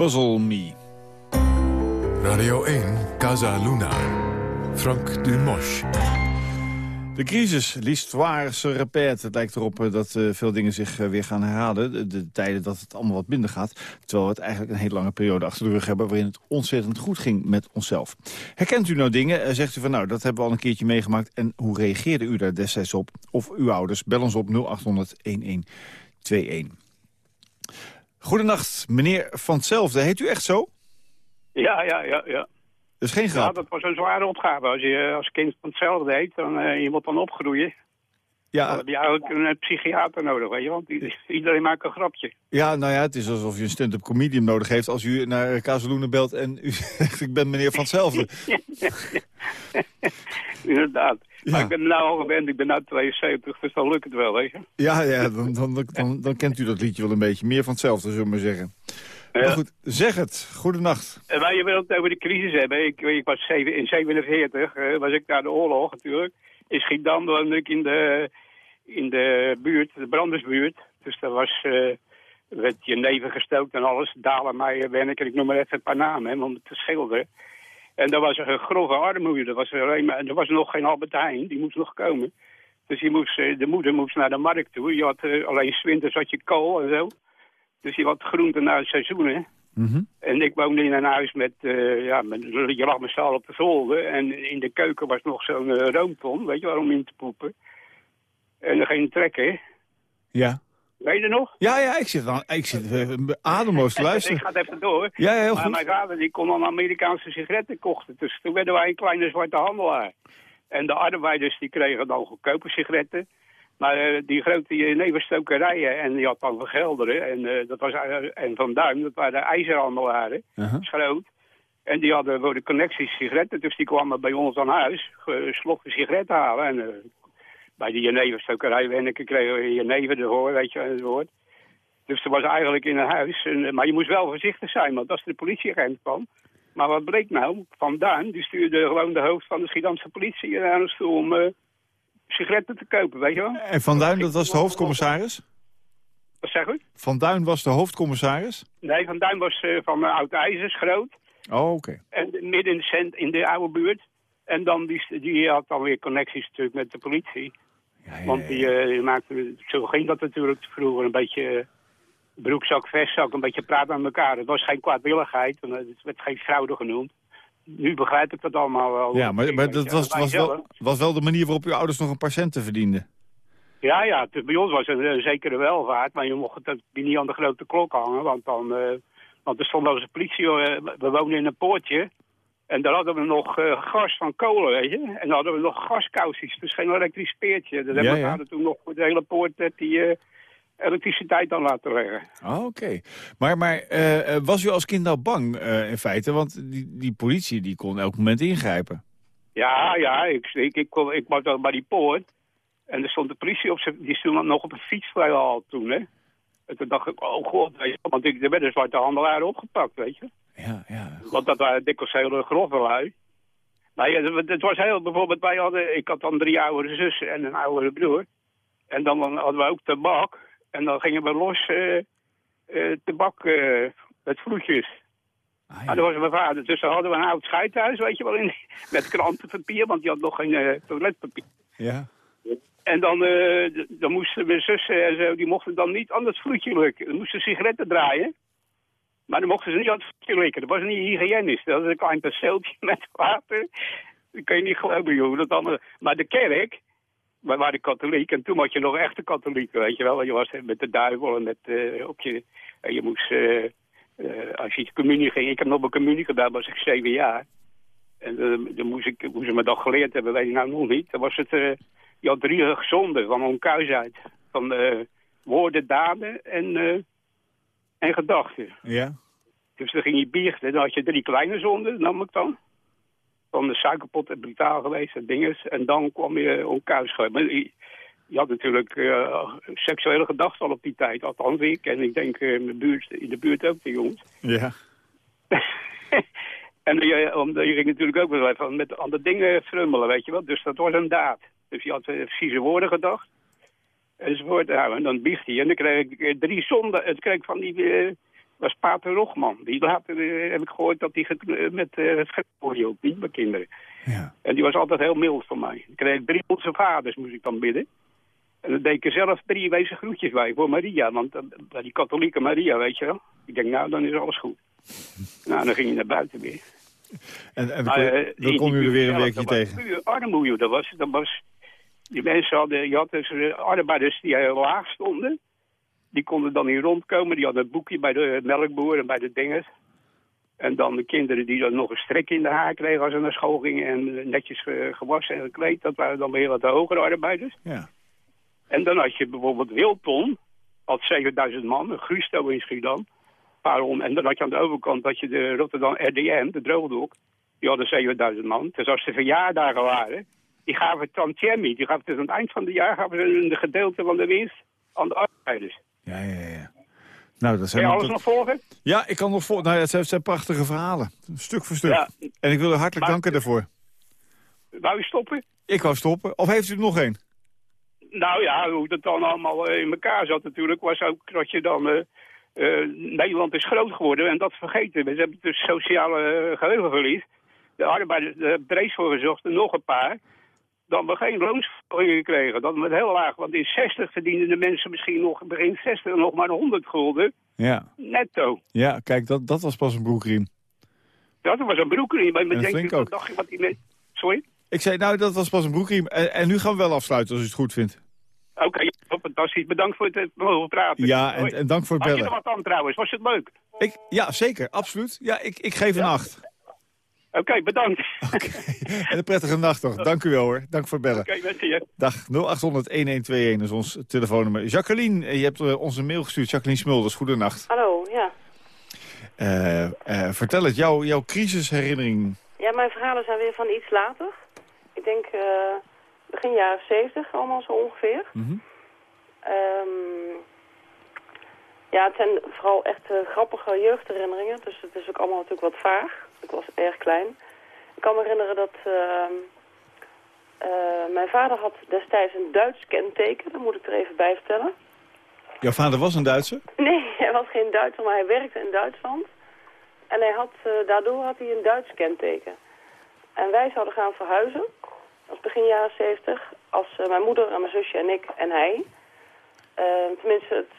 Puzzle Me. Radio 1, Casa Luna. Frank Dumosch. De crisis, l'histoire se répète. Het lijkt erop eh, dat eh, veel dingen zich eh, weer gaan herhalen. De, de tijden dat het allemaal wat minder gaat. Terwijl we het eigenlijk een hele lange periode achter de rug hebben... waarin het ontzettend goed ging met onszelf. Herkent u nou dingen? Zegt u van nou, dat hebben we al een keertje meegemaakt. En hoe reageerde u daar destijds op? Of uw ouders? Bel ons op 0800-1121. Goedenacht, meneer Van Hetzelfde. Heet u echt zo? Ja, ja, ja, ja. Dat is geen Ja, grap. dat was een zware opgave. Als je als kind van hetzelfde heet, dan eh, je moet dan opgroeien. Dan Ja, heb je eigenlijk een eh, psychiater nodig, weet je. Want iedereen maakt een grapje. ja, nou ja, het is alsof je een stand-up comedian nodig heeft... als u naar Kazeloenen belt en u zegt ik ben meneer Van Hetzelfde. Inderdaad. Ja. Maar ik ben nou al gewend, ik ben nu 72, dus dan lukt het wel, weet je. Ja, ja dan, dan, dan, dan kent u dat liedje wel een beetje. Meer van hetzelfde, zullen we maar zeggen. Maar goed, zeg het. Goedenacht. En waar je wil het over de crisis hebben. Ik, ik was zeven, in 47, eh, was ik naar de oorlog natuurlijk. In Schiedam woonde ik in de, in de buurt, de brandersbuurt. Dus daar was, eh werd je neven gestookt en alles. Dalemeyer, Werneker, ik noem maar even een paar namen hè, om het te schilderen. En daar was een grove armoede. Er was, er er was nog geen Albert Heijn, die moest nog komen. Dus die moest, eh, de moeder moest naar de markt toe. Je had eh, alleen 's winters had je kool en zo. Dus je had groenten naar het seizoen, hè. Mhm. En ik woonde in een huis met, eh, ja, met, je lag met allen op de zolder. En in de keuken was nog zo'n eh, roomton, weet je waarom in te poepen. En er ging trekken, Ja. Weet je nog? Ja, ja, ik zit, dan, ik zit uh, ademloos te ik luisteren. ga het even door. Ja, ja, heel maar goed. mijn vader die kon dan Amerikaanse sigaretten kochten. Dus toen werden wij een kleine zwarte handelaar. En de arbeiders die kregen dan goedkope sigaretten. Maar eh, die grote nevenstokerijen, en die had dan van Gelderen, en, eh, dat was, eh, en Van Duin, dat waren de ijzerhandelaren, Uh-huh. schroot. En die hadden voor de connecties sigaretten, dus die kwamen bij ons aan huis, slokken sigaretten halen. En eh, bij die jeneverstokerij Wenneke kregen we jenever ervoor, weet je het woord. Dus er was eigenlijk in een huis, en, eh, maar je moest wel voorzichtig zijn, want als de politieagent kwam... Maar wat bleek nou? Van Duin, die stuurde gewoon de hoofd van de Schiedamse politie naar ons toe om eh, sigaretten te kopen, weet je wel? En Van Duin, dat was de hoofdcommissaris? Wat zeg u? Van Duin was de hoofdcommissaris? Nee, Van Duin was eh, van uh, Oud IJzers groot. Oh, oké. En midden in de, cent, in de oude buurt. En dan die, die had dan weer connecties natuurlijk met de politie. Ja, Want die, eh, maakte, zo ging dat natuurlijk vroeger een beetje eh, broekzak, vestzak, een beetje praten aan elkaar. Het was geen kwaadwilligheid, eh, het werd geen fraude genoemd. Nu begrijp ik dat allemaal wel. Ja, maar, maar dat was, was, wel, was wel de manier waarop uw ouders nog een paar centen verdienden. Ja, ja, het- bij ons was het een zekere welvaart, maar je mocht het niet aan de grote klok hangen, want dan, eh, want er stond als een politie, eh, we woonden in een poortje, en daar hadden we nog eh, gas van kolen, weet je, en dan hadden we nog gaskousies, dus geen elektrisch speertje. Dat Ja, hebben we ja. toen nog voor de hele poort eh, die eh, elektriciteit aan laten leggen. Oh, oké. Maar, maar was u als kind nou bang in feite? Want die, die politie die kon elk moment ingrijpen. Ja, ja, ik, ik, ik, kon- ik was bij die poort. En er stond de politie op die stond nog op een fietsvrijhal toen, hè. En toen dacht ik, oh god, weet je, want ik, er werden zwarte handelaren opgepakt, weet je. Ja, ja. Want dat waren dikwijls hele grove lui. Maar ja, het- was heel, bijvoorbeeld, wij hadden, ik had dan drie oudere zussen en een oudere broer. En dan hadden we ook tabak. En dan gingen we los eh, eh, tabak eh, met vloetjes. Ah, Maar ja. dat was mijn vader. Dus dan hadden we een oud scheidhuis, weet je wel, in, met krantenpapier, want die had nog geen toiletpapier. ja. En dan, eh, dan moesten mijn zussen en zo, die mochten dan niet aan het vloedje lukken. Dan moesten sigaretten draaien. Maar dan mochten ze niet aan het vloedje likken. Dat was niet hygiënisch. Dat was een klein perceeltje met water. Dat kan je niet geloven, joh. Dat dan, maar de kerk, wij waren katholiek. En toen had je nog echte katholieken, weet je wel. Je was met de duivel en met, eh, op je... En je moest, eh, eh, als je communie ging... Ik heb nog een communie gedaan, was ik zeven jaar. En eh, dan moest ik, ze me dat geleerd hebben, weet ik nou nog niet. Dan was het... je had drie zonden van onkuisheid. Van eh, woorden, daden en, eh, en gedachten. Ja. Dus dan ging je biechten. Dan had je drie kleine zonden, nam ik dan. Van de suikerpot en brutaal geweest en dinges. En dan kwam je. Maar je, je had natuurlijk eh, seksuele gedachten al op die tijd. Althans ik. En ik denk in, de buurt, in de buurt ook de jongens. Ja. en je, omdat je ging natuurlijk ook wel even met andere dingen frummelen, weet je wel. Dus dat was een daad. Dus je had eh, vieze woorden gedacht. Enzovoort. En dan biegt hij. En dan kreeg ik eh, drie zonden. Het kreeg van die, eh, was Pater Rogman. Die later, eh, heb ik gehoord, dat hij met eh, het geknoeid hield, niet bij kinderen. Ja. En die was altijd heel mild voor mij. Ik kreeg drie onze vaders, moest ik dan bidden. En dan deed ik er zelf drie wezen groetjes bij voor Maria. Want eh, die katholieke Maria, weet je wel. Ik denk, nou, dan is alles goed. nou, dan ging je naar buiten weer. En, en dan, eh, dan kom die je er weer een weekje tegen. armoede. Dat was, dat was, die mensen hadden, je had dus eh, arbeiders die heel laag stonden. Die konden dan niet rondkomen. Die hadden een boekje bij de melkboer en bij de dingers. En dan de kinderen die dan nog een strek in de haar kregen als ze naar school gingen. En eh, netjes eh, gewassen en gekleed. Dat waren dan weer wat hogere arbeiders. Ja. En dan had je bijvoorbeeld Wilton. Had 7000 man. Een Gusto in Schiedam. Waarom? En dan had je aan de overkant dat je de Rotterdam RDM, de droogdok. Die hadden 7000 man. Dus als de verjaardagen waren, die gaven tantiemi. Die gaven dus aan het eind van het jaar gaven ze een gedeelte van de winst aan de arbeiders. Ja, ja, ja. Nou, dat Kun zijn je alles tot- nog volgen? Ja, ik kan nog voor. Nou ja, het zijn, prachtige verhalen. Stuk voor stuk. Ja. En ik wil u hartelijk Maar- danken daarvoor. Wou je stoppen? Ik wou stoppen. Of heeft u er nog één? Nou ja, hoe dat dan allemaal eh, in elkaar zat natuurlijk, was ook dat je dan... eh, eh, Nederland is groot geworden en dat vergeten we. Ze hebben dus sociale eh, geheugenverlies. De arbeiders de hebben voor gezocht en nog een paar. Dan we geen loonsverhogingen kregen. Dan werd heel laag, want in 60 verdienen de mensen misschien nog, begin 60 nog maar 100 gulden. Ja. Netto. Ja, kijk, dat, dat was pas een broekriem. Dat was een broekriem. Maar En denk je, ook. dacht wat die. Sorry? Ik zei, nou, dat was pas een broekriem. En, en nu gaan we wel afsluiten als u het goed vindt. Oké, fantastisch. Bedankt voor het eh, mogen praten. Ja, en, en dank voor het Had je er bellen. wat aan trouwens? Was het leuk? Ik, ja, zeker. Absoluut. Ja, ik, ik geef een acht. Oké, bedankt. En een prettige nacht toch. Dank u wel hoor. Dank voor het bellen. Oké, je. Dag 0800-1121 is ons telefoonnummer. Jacqueline, eh, je hebt eh, ons een mail gestuurd. Jacqueline Smulders, goedenacht. Hallo, ja. Eh, eh, vertel het, jouw, jouw crisisherinnering. Ja, mijn verhalen zijn weer van iets later. Ik denk eh, begin jaren zeventig allemaal zo ongeveer. Mhm. Ehm, ja, het zijn vooral echt grappige jeugdherinneringen. Dus het is ook allemaal natuurlijk wat vaag. Ik was erg klein. Ik kan me herinneren dat ehm, eh, mijn vader had destijds een Duits kenteken. Dat moet ik er even bij vertellen. Jouw vader was een Duitser? Nee, hij was geen Duitser, maar hij werkte in Duitsland. En hij had, eh, daardoor had hij een Duits kenteken. En wij zouden gaan verhuizen, dat was begin jaren zeventig, als eh, mijn moeder en mijn zusje en ik en hij. Eh, tenminste, het,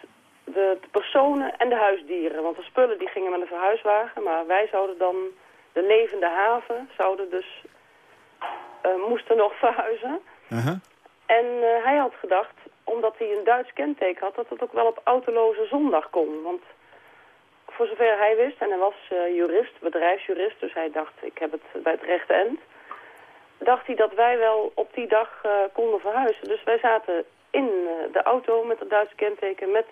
de, de personen en de huisdieren. Want de spullen die gingen met een verhuiswagen, maar wij zouden dan, de levende haven, zouden dus, eh, moesten nog verhuizen. En eh, hij had gedacht, omdat hij een Duits kenteken had, dat het ook wel op autoloze zondag kon. Want voor zover hij wist, en hij was eh, jurist, bedrijfsjurist, dus hij dacht, ik heb het bij het rechte eind. Dacht hij dat wij wel op die dag konden verhuizen. Dus wij zaten in de auto met het Duitse kenteken, met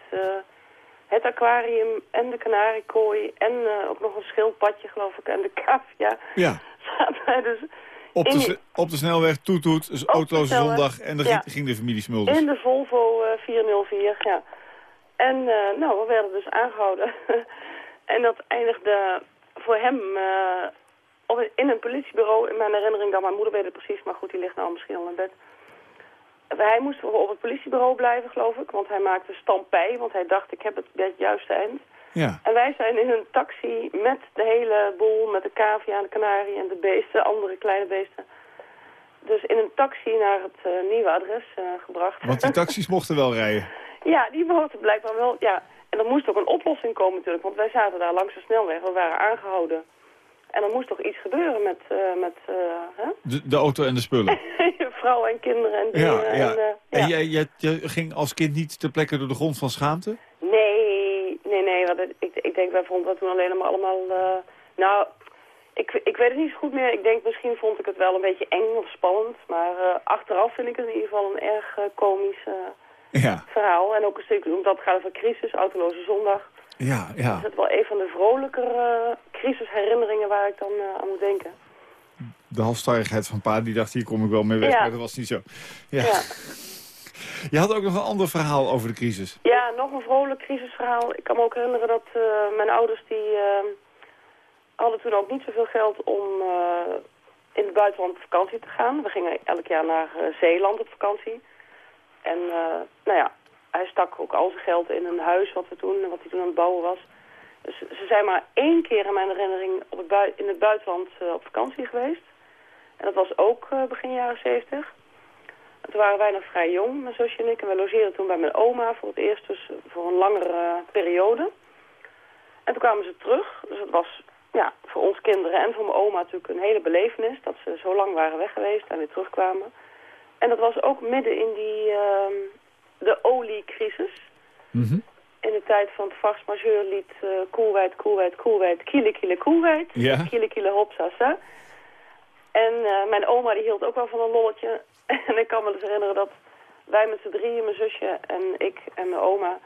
het aquarium en de kanariekooi en eh, ook nog een schildpadje geloof ik en de cavia. Ja. Zaten wij dus Op de, op de snelweg, toet toet, dus autoloze zondag. En dan ja. ging, de familie Smulders. In de Volvo eh, 404, ja. En eh, nou, we werden dus aangehouden. en dat eindigde voor hem eh, op- in een politiebureau. In mijn herinnering dan, mijn moeder weet het precies, maar goed, die ligt nou misschien al in bed. Hij moest op het politiebureau blijven, geloof ik, want hij maakte stampij, want hij dacht, ik heb het bij het juiste eind. Ja. En wij zijn in een taxi met de hele boel, met de cavia, de kanarie en de beesten, andere kleine beesten. Dus in een taxi naar het eh, nieuwe adres eh, gebracht. Want die taxis mochten wel rijden. Ja, die mochten blijkbaar wel, ja. En er moest ook een oplossing komen natuurlijk, want wij zaten daar langs de snelweg, we waren aangehouden. En er moest toch iets gebeuren met, eh, met eh, hè? De, de auto en de spullen. vrouwen en kinderen en Ja, dieren. ja. En, eh, ja. En jij, jij, jij ging als kind niet ter plekke door de grond van schaamte? Nee, nee, nee. Want ik, ik denk, wij vonden dat toen alleen maar allemaal... nou, ik, ik weet het niet zo goed meer. Ik denk, misschien vond ik het wel een beetje eng of spannend. Maar achteraf vind ik het in ieder geval een erg komisch Ja, verhaal. En ook een stuk, omdat het gaat over crisis, autoloze zondag. Ja, ja. Is het wel een van de vrolijkere eh, crisisherinneringen waar ik dan eh, aan moet denken. De halstarrigheid van pa, die dacht, hier kom ik wel mee weg. Ja. Maar dat was niet zo. Ja. Ja. Je had ook nog een ander verhaal over de crisis. Ja, nog een vrolijk crisisverhaal. Ik kan me ook herinneren dat eh, mijn ouders die hadden toen ook niet zoveel geld om in het buitenland op vakantie te gaan. We gingen elk jaar naar Zeeland op vakantie. En nou ja, hij stak ook al zijn geld in een huis wat, we toen, wat hij toen aan het bouwen was. Dus ze zijn maar één keer in mijn herinnering op in het buitenland eh, op vakantie geweest. En dat was ook eh, begin jaren zeventig. En Toen waren wij nog vrij jong, mijn zusje en ik. En wij logeerden toen bij mijn oma voor het eerst, dus voor een langere periode. En toen kwamen ze terug. Dus het was ja, voor ons kinderen en voor mijn oma natuurlijk een hele belevenis. Dat ze zo lang waren weg geweest en weer terugkwamen. En dat was ook midden in die, ehm, de oliecrisis. In de tijd van het force majeure lied eh Koelwijd, Koelwijd, Koelwijd, Kiele, Kiele, Koelwijd. Ja. Kiele, Kiele, Hopsasa. En eh, mijn oma die hield ook wel van een lolletje. en ik kan me dus herinneren dat wij met z'n drieën, mijn zusje en ik en mijn oma...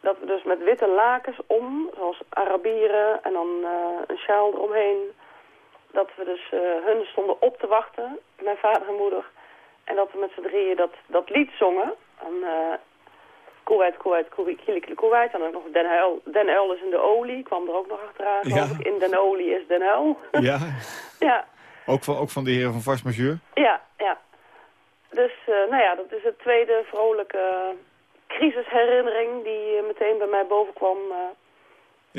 dat we dus met witte lakens om, zoals Arabieren en dan eh, een sjaal eromheen... dat we dus hun stonden op te wachten, mijn vader en moeder... en dat we met z'n drieën dat, dat lied zongen. En, Koelwijd, Koelwijd, Kiele, Kiele, Koelwijd. En dan nog Den Uil, Den Uil is in de olie, kwam er ook nog achteraan. geloof Ja. ik. In Den olie is Den Uil. Ja, ja, ook van, ook van de heren van Vars Majeur. ja, ja. Dus, eh, nou ja, dat is de tweede vrolijke crisisherinnering die eh, meteen bij mij bovenkwam. eh.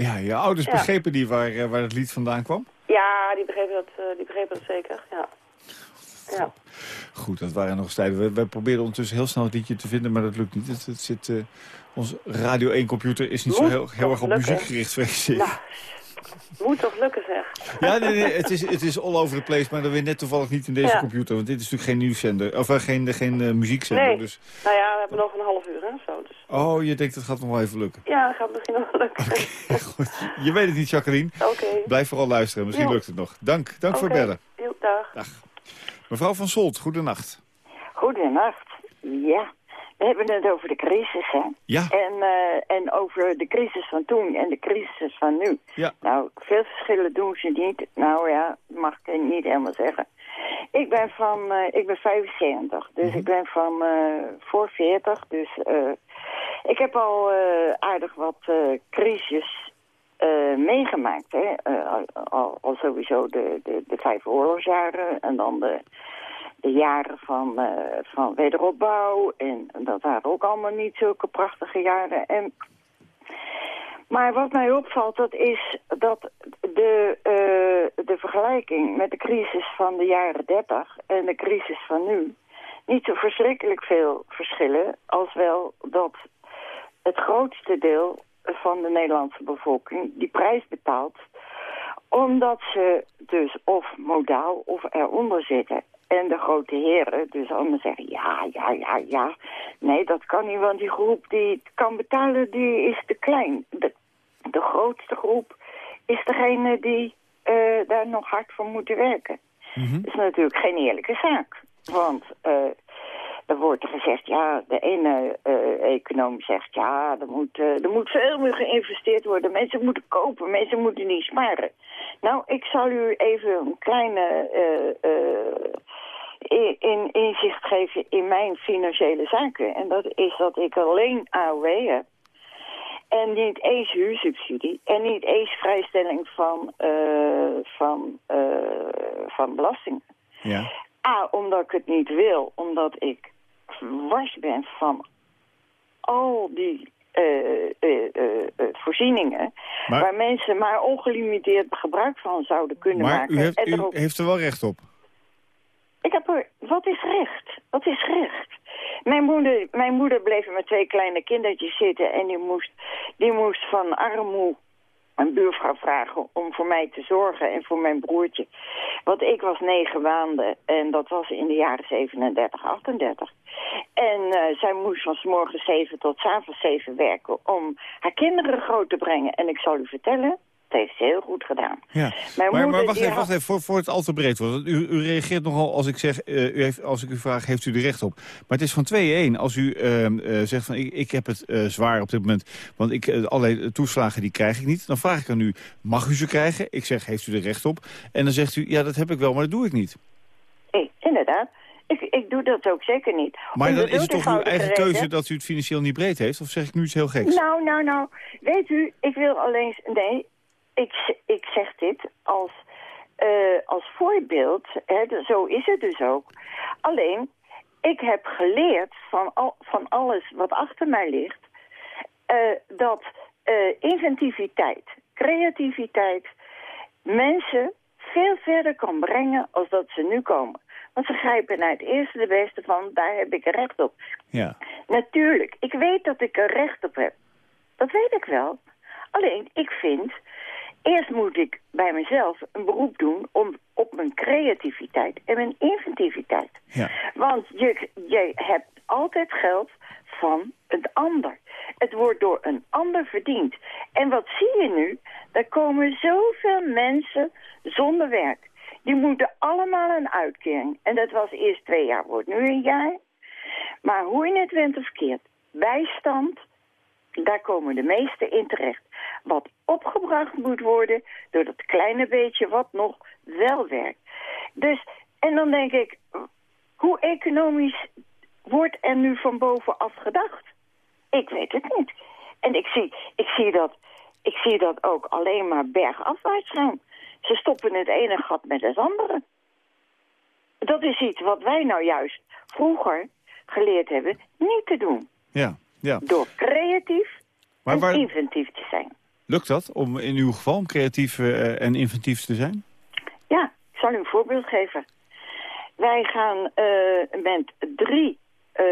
Ja, je ouders Ja. begrepen die waar, waar het lied vandaan kwam? ja, die begrepen dat, die begrepen dat zeker, ja. Ja, Goed, dat waren nog eens tijden. We, proberen ondertussen heel snel het liedje te vinden, maar dat lukt niet. Het, het zit, eh, onze Radio 1-computer is niet zo heel, heel erg op lukken. muziek gericht, vrees ik. nou, moet toch lukken zeg. Ja, nee, nee, het is, het is all over the place, maar dan weer net toevallig niet in deze Ja. computer. Want dit is natuurlijk geen nieuwszender, of eh, geen, geen eh, muziekzender. Nee, Dus, nou ja, we hebben nog een half uur hè, zo. Dus. oh, je denkt dat gaat nog wel even lukken. Ja, dat gaat misschien nog wel lukken. Goed, je weet het niet, Jacqueline. Oké. Blijf vooral luisteren, misschien lukt het nog. Dank, dank voor bellen. Jo, dag. Dag. Mevrouw van Solt, goedenacht. Goedenacht. Ja, we hebben het over de crisis, hè? Ja. En, eh, en over de crisis van toen en de crisis van nu. Ja. Nou, veel verschillen doen ze niet. Nou ja, mag ik niet helemaal zeggen. Ik ben van, eh, ik ben 75, dus ik ben van eh, voor 40. Dus ik heb al aardig wat crisis eh, meegemaakt. Hè? Eh, al- sowieso de, de, de vijf oorlogsjaren en dan de, de jaren van, eh, van wederopbouw. En dat waren ook allemaal niet zulke prachtige jaren. En, maar wat mij opvalt, dat is dat de, de vergelijking met de crisis van de jaren 30 en de crisis van nu niet zo verschrikkelijk veel verschillen, als wel dat het grootste deel van de Nederlandse bevolking die prijs betaalt omdat ze dus of modaal of eronder zitten. En de grote heren dus allemaal zeggen, ja, ja, ja, ja. Nee, dat kan niet, want die groep die het kan betalen, die is te klein. De, de grootste groep is degene die eh, daar nog hard voor moeten werken. Dat is natuurlijk geen eerlijke zaak. Want eh er wordt er gezegd, ja, de ene eh, econoom zegt, ja, er moet, eh, er moet veel meer geïnvesteerd worden. Mensen moeten kopen, mensen moeten niet sparen. Nou, ik zal u even een kleine eh, in, in- inzicht geven in mijn financiële zaken. En dat is dat ik alleen AOW heb. En niet eens huursubsidie. En niet eens vrijstelling van, van, van belastingen. Ja. A, omdat ik het niet wil. Omdat ik wars ben van al die eh, eh, eh, voorzieningen... Maar- waar mensen maar ongelimiteerd gebruik van zouden kunnen Maar maken. u heeft, En u heeft er wel recht op. ik heb er... Wat is recht? Wat is recht? Mijn moeder, mijn moeder bleef met twee kleine kindertjes zitten... en die moest, die moest van armoe een buurvrouw vragen om voor mij te zorgen en voor mijn broertje. Want ik was negen maanden en dat was in de jaren 37, 38. En eh, zij moest van 's morgens zeven tot 's avonds zeven werken om haar kinderen groot te brengen. En ik zal u vertellen, het heeft ze heel goed gedaan. Ja. Mijn maar, moeder maar wacht even, had- wacht even voor, voor het al te breed wordt. U, u reageert nogal als ik zeg, eh, u heeft, als ik u vraag, heeft u er recht op? Maar het is van 2-1 als u ehm, eh, zegt van ik, ik heb het eh, zwaar op dit moment, want ik, allerlei toeslagen die krijg ik niet. Dan vraag ik aan u, mag u ze krijgen? Ik zeg, heeft u er recht op? En dan zegt u, ja dat heb ik wel, maar dat doe ik niet. Eh, inderdaad. Ik, ik doe dat ook zeker niet. Maar dan de is het toch uw eigen keuze dat u het financieel niet breed heeft? Of zeg ik nu iets heel geks? Nou, nou, nou. Weet u, ik wil alleen... Nee, ik, ik zeg dit als, eh, als voorbeeld. Hè, zo is het dus ook. Alleen, ik heb geleerd van, al, van alles wat achter mij ligt... eh, dat eh, inventiviteit creativiteit mensen veel verder kan brengen als dat ze nu komen. Want ze grijpen naar het eerste de beste van, daar heb ik recht op. Ja. Natuurlijk, ik weet dat ik er recht op heb. Dat weet ik wel. Alleen, ik vind, eerst moet ik bij mezelf een beroep doen om, op mijn creativiteit en mijn inventiviteit. Ja. Want je, je hebt altijd geld van een ander. Het wordt door een ander verdiend. En wat zie je nu? Er komen zoveel mensen zonder werk. Die moeten allemaal een uitkering. En dat was eerst twee jaar, wordt nu een jaar. Maar hoe je het went of keert, bijstand, daar komen de meesten in terecht. Wat opgebracht moet worden door dat kleine beetje wat nog wel werkt. Dus, en dan denk ik, hoe economisch wordt er nu van bovenaf gedacht? Ik weet het niet. En ik zie, ik zie, dat, ik zie dat ook alleen maar bergafwaarts gaan. Ze stoppen het ene gat met het andere. Dat is iets wat wij nou juist vroeger geleerd hebben niet te doen. Ja, ja. Door creatief Maar en waar- inventief te zijn. Lukt dat om in uw geval om creatief eh, en inventief te zijn? Ja, ik zal u een voorbeeld geven. Wij gaan eh, met drie eh,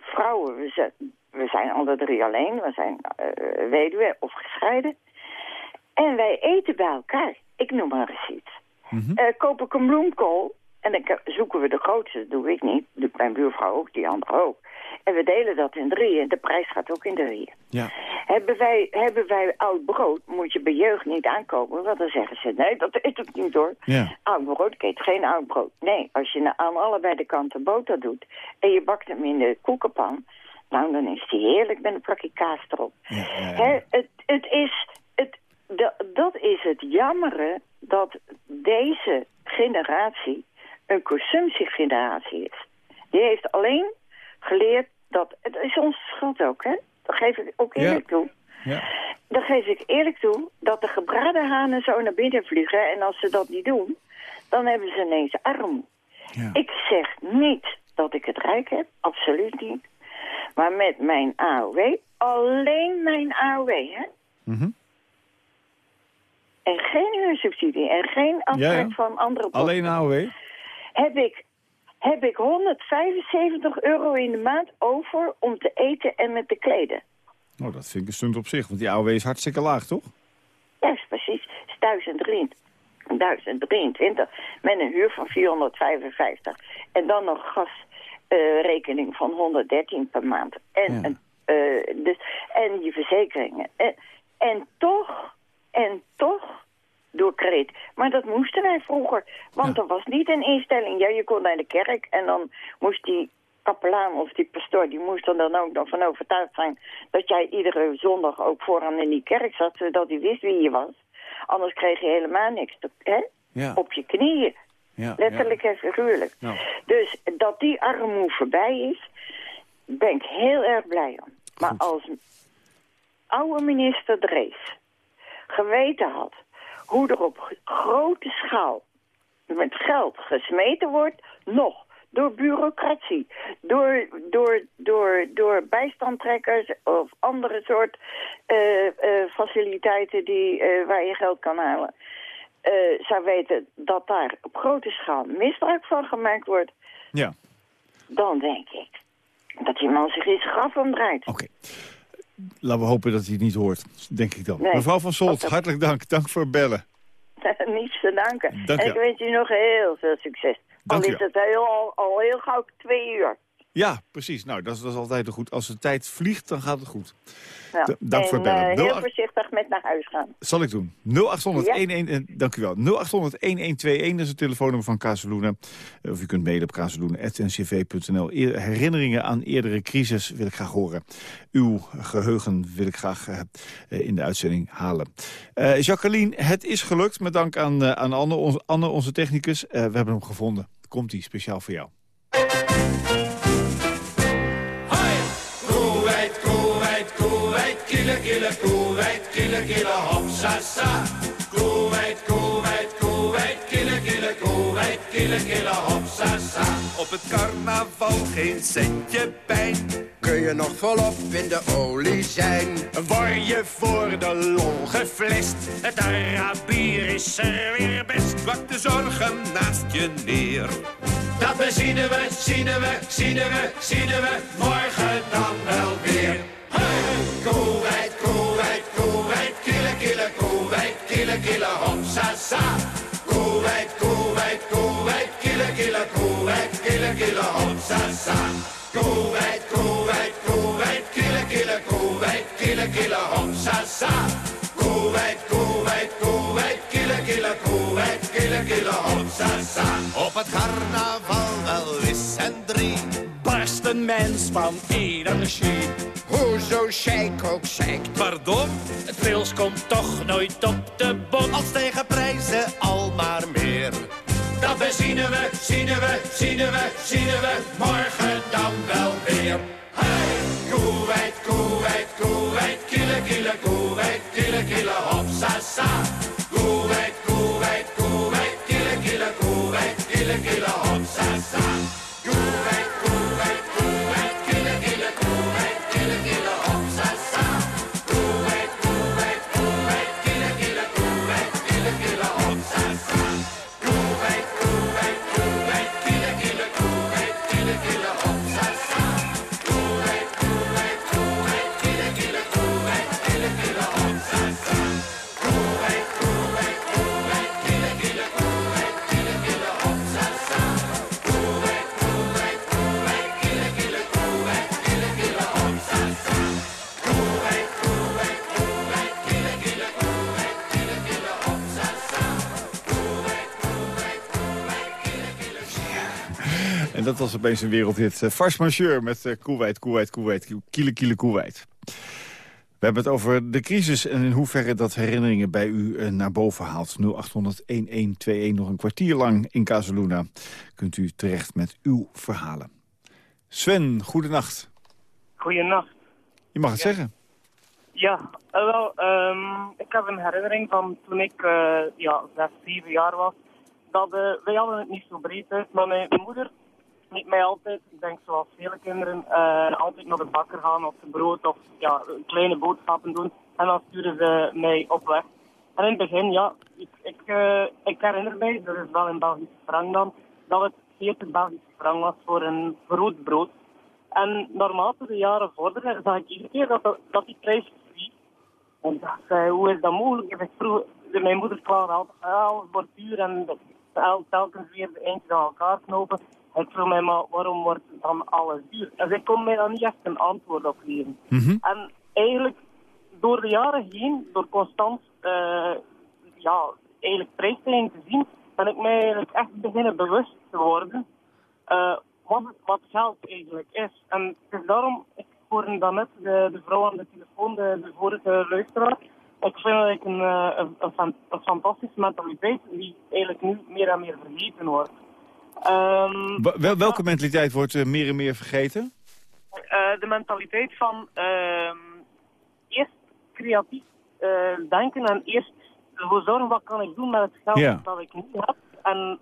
vrouwen, we zijn, we zijn alle drie alleen, we zijn weduwe of gescheiden. En wij eten bij elkaar. Ik noem maar eens iets. Eh, koop ik een bloemkool en dan ke- zoeken we de grootste, dat doe ik niet. Doet mijn buurvrouw ook, die andere ook. En we delen dat in drieën. De prijs gaat ook in drieën. Ja. Hebben wij, hebben wij oud brood, moet je bij jeugd niet aankopen. Want dan zeggen ze, nee, dat eet ik niet hoor. Ja. Oud brood, ik eet geen oud brood. Nee, als je aan allebei de kanten boter doet... en je bakt hem in de koekenpan... nou, dan is die heerlijk met een plakje kaas erop. Hè, het, het is, het, da- dat is het jammere dat deze generatie een consumptiegeneratie is. Die heeft alleen geleerd dat... Het is onze schuld ook, hè? Dat geef ik ook eerlijk toe. Ja. Dan geef ik eerlijk toe dat de gebraden hanen zo naar binnen vliegen... en als ze dat niet doen, dan hebben ze ineens arm. Ik zeg niet dat ik het rijk heb, absoluut niet. Maar met mijn AOW, alleen mijn AOW, hè? Mhm. En geen huursubsidie en geen aftrek Ja, ja. van andere posten. Alleen AOW? Heb ik, heb ik 175 euro in de maand over om te eten en me te kleden. Nou, dat vind ik een stunt op zich, want die AOW is hartstikke laag, toch? Juist, precies. Het is 1023. 1023 met een huur van 455. En dan nog gasrekening van 113 per maand. En, een, eh, dus, en je verzekeringen. En, en toch, en toch door kreet. Maar dat moesten wij vroeger. Want er was niet een instelling. Ja, je kon naar de kerk en dan moest die kapelaan of die pastoor... die moest er dan ook nog van overtuigd zijn... dat jij iedere zondag ook vooraan in die kerk zat... zodat hij wist wie je was. Anders kreeg je helemaal niks. te- Hè? Ja. Op je knieën. Ja, Letterlijk en figuurlijk. Dus dat die armoede voorbij is, ben ik heel erg blij om. Maar als oude minister Drees geweten had hoe er op grote schaal met geld gesmeten wordt, nog door bureaucratie, door, door, door, door bijstandtrekkers of andere soort eh, eh, faciliteiten die, eh, waar je geld kan halen. zou weten dat daar op grote schaal misbruik van gemaakt wordt, Ja. dan denk ik dat die man zich in zijn graf omdraait. Laten we hopen dat hij het niet hoort, denk ik dan. Nee. Mevrouw van Solt, hartelijk dank. Dank voor het bellen. Niets te danken. Dank en je. ik wens u nog heel veel succes. Dank al is het heel, al, al heel gauw twee uur. Ja, precies. Nou, dat is, dat is altijd goed. Als de tijd vliegt, dan gaat het goed. D- dank voor het en, bellen. 08 heel voorzichtig met naar huis gaan. Zal ik doen. 0800 Ja. 11, eh, dank u wel. 0800 1121, dat is het telefoonnummer van Kazeloenen. Of u kunt mailen op kazeloenen.ncv.nl. Herinneringen aan eerdere crisis wil ik graag horen. Uw geheugen wil ik graag eh, eh, in de uitzending halen. Jacqueline, het is gelukt met dank aan, aan Anne, onze, Anne, onze technicus. We hebben hem gevonden. Komt-ie, speciaal voor jou. Kille, kille, hopsasa. Koeweit, Koeweit, Koeweit, kille, kille, Koeweit, kille, kille, hopsasa. Op het carnaval geen centje pijn. Kun je nog volop in de olie zijn. Word je voor de lol geflest, het Arabier is er weer best. Plak de zorgen naast je neer. Dat we zien we, zien we, zien we, zien we morgen dan wel weer. Hey! Koeweit, kila homsa sa. Kuvet, kuvet, kuvet, kila kila kuvet, kila kila homsa sa. Kuvet, kuvet, kuvet, kila kila kuvet, kila kila homsa sa. Kuvet, kuvet, kuvet, kila kila kuvet, kila kila homsa sa. Opat karnaval. Mens van energie. Hoezo sheik ook zeikt? Pardon? Het pils komt toch nooit op de bot. Al stijgen prijzen al maar meer. Dat we zien we, zien we, zien we, zien we morgen dan wel weer. Hey! Koeweit, Koeweit, Koeweit, kille, kille, Koeweit, kille, kille, hopsa, sa. Koeweit, Koeweit, Koeweit, kille, kille, Koeweit, kille, kille, hopsa, sa. Koeweit, dat was opeens een wereldhit. Uh, Fars Majeur met uh, Koeweit, Koeweit, Koeweit, Kiele, Kiele, Koeweit. We hebben het over de crisis en in hoeverre dat herinneringen bij u uh, naar boven haalt. 0800-1121, nog een kwartier lang in Casaluna. Kunt u terecht met uw verhalen. Sven, goedenacht. Goedenacht. Je mag het Ja. zeggen. Ja, eh, wel, ehm, ik heb een herinnering van toen ik eh, ja, zes, zeven jaar was. Dat, eh, wij hadden het niet zo breed maar mijn moeder liet mij altijd, ik denk zoals vele kinderen, eh, altijd naar de bakker gaan of brood of ja, kleine boodschappen doen. En dan stuurde ze mij op weg. En in het begin, ja, ik, ik, eh, ik herinner mij, dat is wel in Belgische frank dan, dat het 40 Belgische frank was voor een groot brood. En naarmate de jaren vorderden, zag ik iedere keer dat, dat, die prijs stieg. En ik dacht, eh, hoe is dat mogelijk? Ik mijn moeder klaarde altijd, alles wordt duur en telkens weer de eindjes aan elkaar knopen. Ik vroeg mij, maar waarom wordt dan alles duur? En zij kon mij dan niet echt een antwoord op geven. En eigenlijk, door de jaren heen, door constant eh, ja, eigenlijk prijsstijging te zien, ben ik mij eigenlijk echt beginnen bewust te worden eh, wat, wat geld eigenlijk is. En het is daarom, ik hoorde daarnet de, de vrouw aan de telefoon, de, de vorige luisteraar. Ik vind dat ik een, eh, een, een, een fantastische mentaliteit die eigenlijk nu meer en meer vergeten wordt. Ehm, wel- welke mentaliteit wordt eh, meer en meer vergeten? eh, de mentaliteit van ehm, eerst creatief eh, denken en eerst ervoor zorgen wat kan ik doen met het geld Ja. dat ik nu heb. En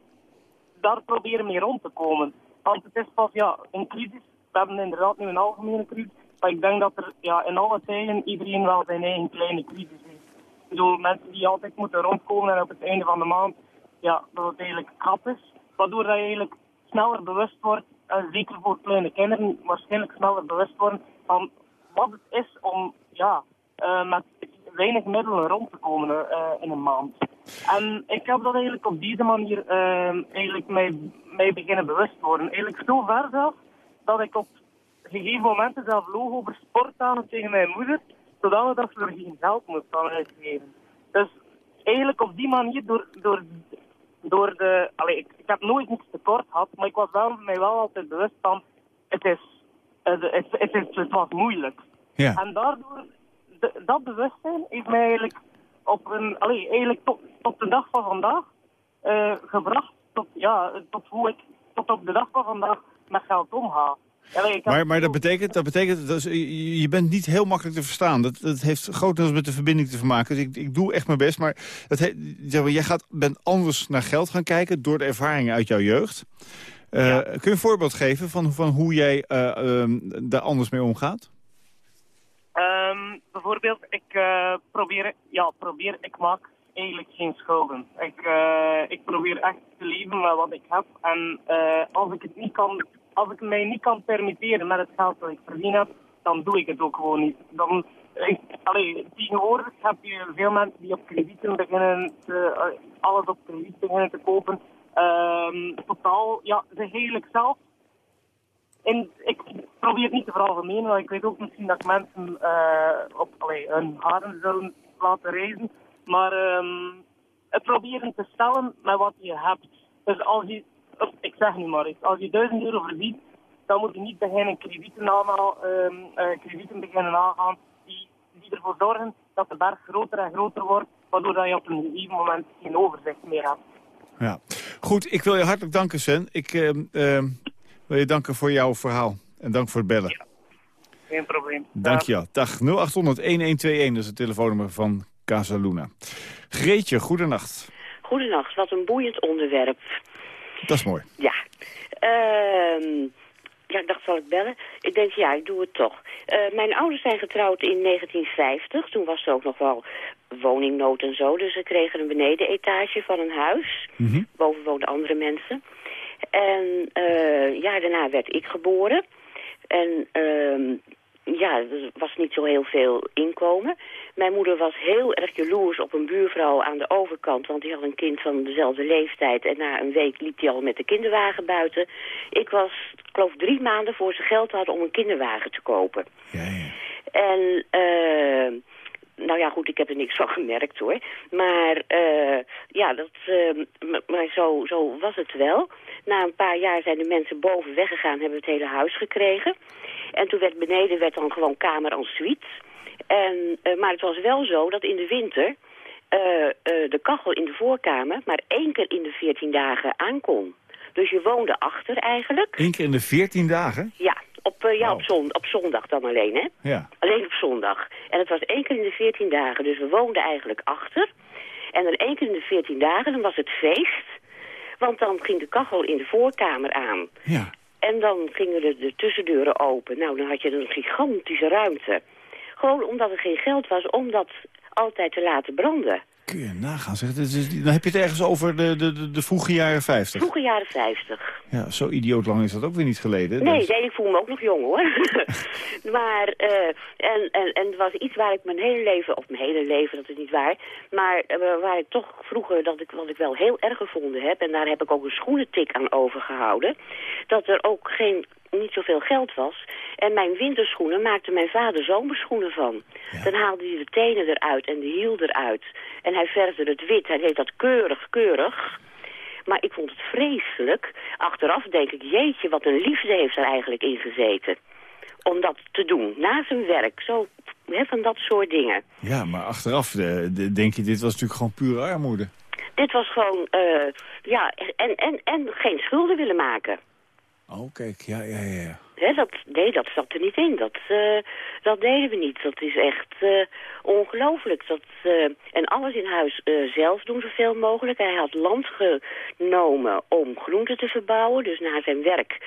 daar proberen mee rond te komen. Want het is pas ja, een crisis. We hebben inderdaad nu een algemene crisis. Maar ik denk dat er ja, in alle tijden iedereen wel zijn eigen kleine crisis heeft. Ik bedoel, mensen die altijd moeten rondkomen en op het einde van de maand, ja, dat het eigenlijk krap is. Waardoor dat je eigenlijk sneller bewust wordt, zeker voor kleine kinderen, waarschijnlijk sneller bewust worden van wat het is om ja, eh, met weinig middelen rond te komen eh, in een maand. En ik heb dat eigenlijk op deze manier eh, eigenlijk mij, mij beginnen bewust worden. Eigenlijk zo ver zelf dat ik op gegeven momenten zelf loog over sportdagen tegen mijn moeder, zodat dat ze er geen geld moest van uitgeven. Dus eigenlijk op die manier, door, door, door de... Allee, ik, ik heb nooit niks tekort gehad, maar ik was wel, mij wel altijd bewust van, het is, het, het, het, is, het was moeilijk. Ja. En daardoor, de- dat bewustzijn heeft mij eigenlijk op een, allee, eigenlijk tot, tot de dag van vandaag eh, gebracht, tot, ja, tot hoe ik tot op de dag van vandaag met geld omga. Maar, maar dat betekent, dat betekent dat je, je bent niet heel makkelijk te verstaan. Dat, dat heeft grotendeels met de verbinding te maken. Dus ik, ik doe echt mijn best. Maar, dat he- zeg maar jij gaat, bent anders naar geld gaan kijken door de ervaringen uit jouw jeugd. Eh, Kun je een voorbeeld geven van, van hoe jij eh, ehm, daar anders mee omgaat? Ehm, bijvoorbeeld, ik eh, probeer, ja, probeer, ik maak eigenlijk geen schulden. Ik, ik probeer echt te leven met wat ik heb. En als ik het niet kan, als ik mij niet kan permitteren met het geld dat ik verdiend heb, dan doe ik het ook gewoon niet. Dan, ik, allee, tegenwoordig heb je veel mensen die op kredieten beginnen, te, eh, alles op krediet beginnen te kopen. Ehm, totaal, ja, ze eigenlijk zelf en ik probeer het niet te veralgemenen, want ik weet ook misschien dat mensen eh, op allee, hun haren zullen laten reizen. Maar ehm, het proberen te stellen met wat je hebt. Dus als je, ik zeg nu maar eens, als je 1000 euro verdient, dan moet je niet beginnen kredieten, allemaal, ehm, eh, kredieten beginnen aangaan die, die ervoor zorgen dat de berg groter en groter wordt, waardoor dat je op een gegeven moment geen overzicht meer hebt. Ja. Goed, ik wil je hartelijk danken, Sen. Ik ehm, ehm, wil je danken voor jouw verhaal. En dank voor het bellen. Geen probleem. Dank je wel. Dag 0800-1121, dat is het telefoonnummer van Casa Luna. Greetje, goedenacht. Goedenacht, wat een boeiend onderwerp. Dat is mooi. Ja. Ehm ja, ik dacht, zal ik bellen? Ik denk, ja, ik doe het toch. Eh, mijn ouders zijn getrouwd in 1950. Toen was er ook nog wel woningnood en zo. Dus ze kregen een benedenetage van een huis. Boven woonden andere mensen. En eh ja, daarna werd ik geboren. En ehm ja, er was niet zo heel veel inkomen. Mijn moeder was heel erg jaloers op een buurvrouw aan de overkant... want die had een kind van dezelfde leeftijd... en na een week liep hij al met de kinderwagen buiten. Ik was, ik geloof, drie maanden voor ze geld hadden om een kinderwagen te kopen. En... eh nou ja, goed, ik heb er niks van gemerkt hoor. Maar eh, ja, dat, eh, m- maar zo, zo was het wel. Na een paar jaar zijn de mensen boven weggegaan, hebben het hele huis gekregen. En toen werd beneden werd dan gewoon kamer en suite. En, eh, maar het was wel zo dat in de winter eh, eh, de kachel in de voorkamer maar één keer in de 14 dagen aankon. Dus je woonde achter eigenlijk. Eén keer in de 14 dagen? Ja, op, ja op, op zondag dan alleen, hè? Ja. Alleen op zondag. En het was één keer in de 14 dagen. Dus we woonden eigenlijk achter. En dan één keer in de 14 dagen, dan was het feest. Want dan ging de kachel in de voorkamer aan. Ja. En dan gingen de, de tussendeuren open. Nou, dan had je een gigantische ruimte. Gewoon omdat er geen geld was om dat altijd te laten branden. Kun je nagaan, zeg. Dan heb je het ergens over de, de, de, vroege jaren 50. Vroege jaren 50. Ja, zo idioot lang is dat ook weer niet geleden. Nee, Dus- nee, ik voel me ook nog jong hoor. maar, eh, en, en, en het was iets waar ik mijn hele leven, of mijn hele leven, dat is niet waar, maar eh, waar ik toch vroeger, dat ik, wat ik wel heel erg gevonden heb, en daar heb ik ook een schoenentik aan overgehouden, dat er ook geen, niet zoveel geld was. En mijn winterschoenen maakte mijn vader zomerschoenen van. Dan haalde hij de tenen eruit en de hiel eruit. En hij verfde het wit, hij deed dat keurig, keurig. Maar ik vond het vreselijk. Achteraf denk ik, jeetje, wat een liefde heeft er eigenlijk in gezeten. Om dat te doen, na zijn werk. Zo, hè, van dat soort dingen. Ja, maar achteraf eh, de- denk je, dit was natuurlijk gewoon pure armoede. Dit was gewoon, eh, ja, en, en, en geen schulden willen maken. Oh, kijk, ja, ja, ja. Dat, dat zat er niet in. Dat, eh, dat deden we niet. Dat is echt eh, ongelooflijk. Dat, eh, en alles in huis zelf doen zoveel mogelijk. Hij had land genomen om groenten te verbouwen. Dus na zijn werk,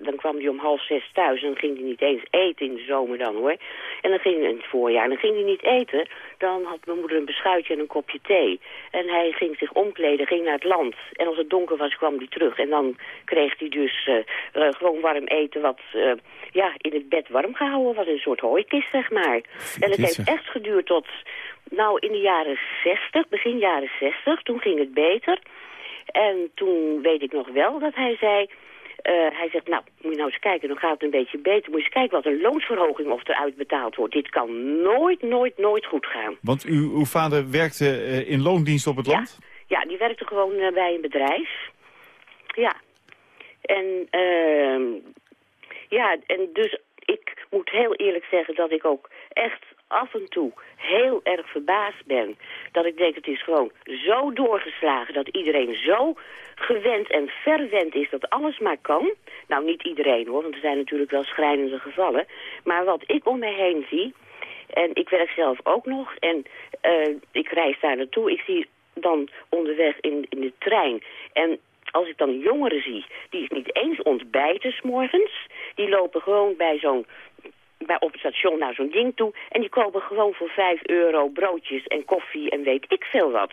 dan kwam hij om half zes thuis. En dan ging hij niet eens eten in de zomer dan hoor. En dan ging in het voorjaar. Dan ging hij niet eten. Dan had mijn moeder een beschuitje en een kopje thee. En hij ging zich omkleden, ging naar het land. En als het donker was, kwam hij terug. En dan kreeg hij dus eh, eh, gewoon warm eten wat eh, ja, in het bed warm gehouden was. Een soort hooikist, zeg maar. En het heeft echt geduurd tot, nou, in de jaren 60, begin jaren 60. Toen ging het beter. En toen weet ik nog wel dat hij zei... eh, hij zegt, nou, moet je nou eens kijken, dan gaat het een beetje beter. Moet je eens kijken wat een loonsverhoging of er uitbetaald wordt. Dit kan nooit, nooit, nooit goed gaan. Want u, uw vader werkte eh, in loondienst op het land? Ja, die werkte gewoon eh, bij een bedrijf. Ja. En, ehm ja, en dus ik moet heel eerlijk zeggen dat ik ook echt af en toe heel erg verbaasd ben. Dat ik denk, het is gewoon zo doorgeslagen dat iedereen zo gewend en verwend is dat alles maar kan. Nou, niet iedereen hoor, want er zijn natuurlijk wel schrijnende gevallen. Maar wat ik om me heen zie, en ik werk zelf ook nog en eh, ik reis daar naartoe. Ik zie dan onderweg in, in de trein. En als ik dan jongeren zie, die niet eens ontbijten 's morgens. Die lopen gewoon bij zo'n bij, op het station naar zo'n ding toe. En die kopen gewoon voor 5 euro broodjes en koffie en weet ik veel wat.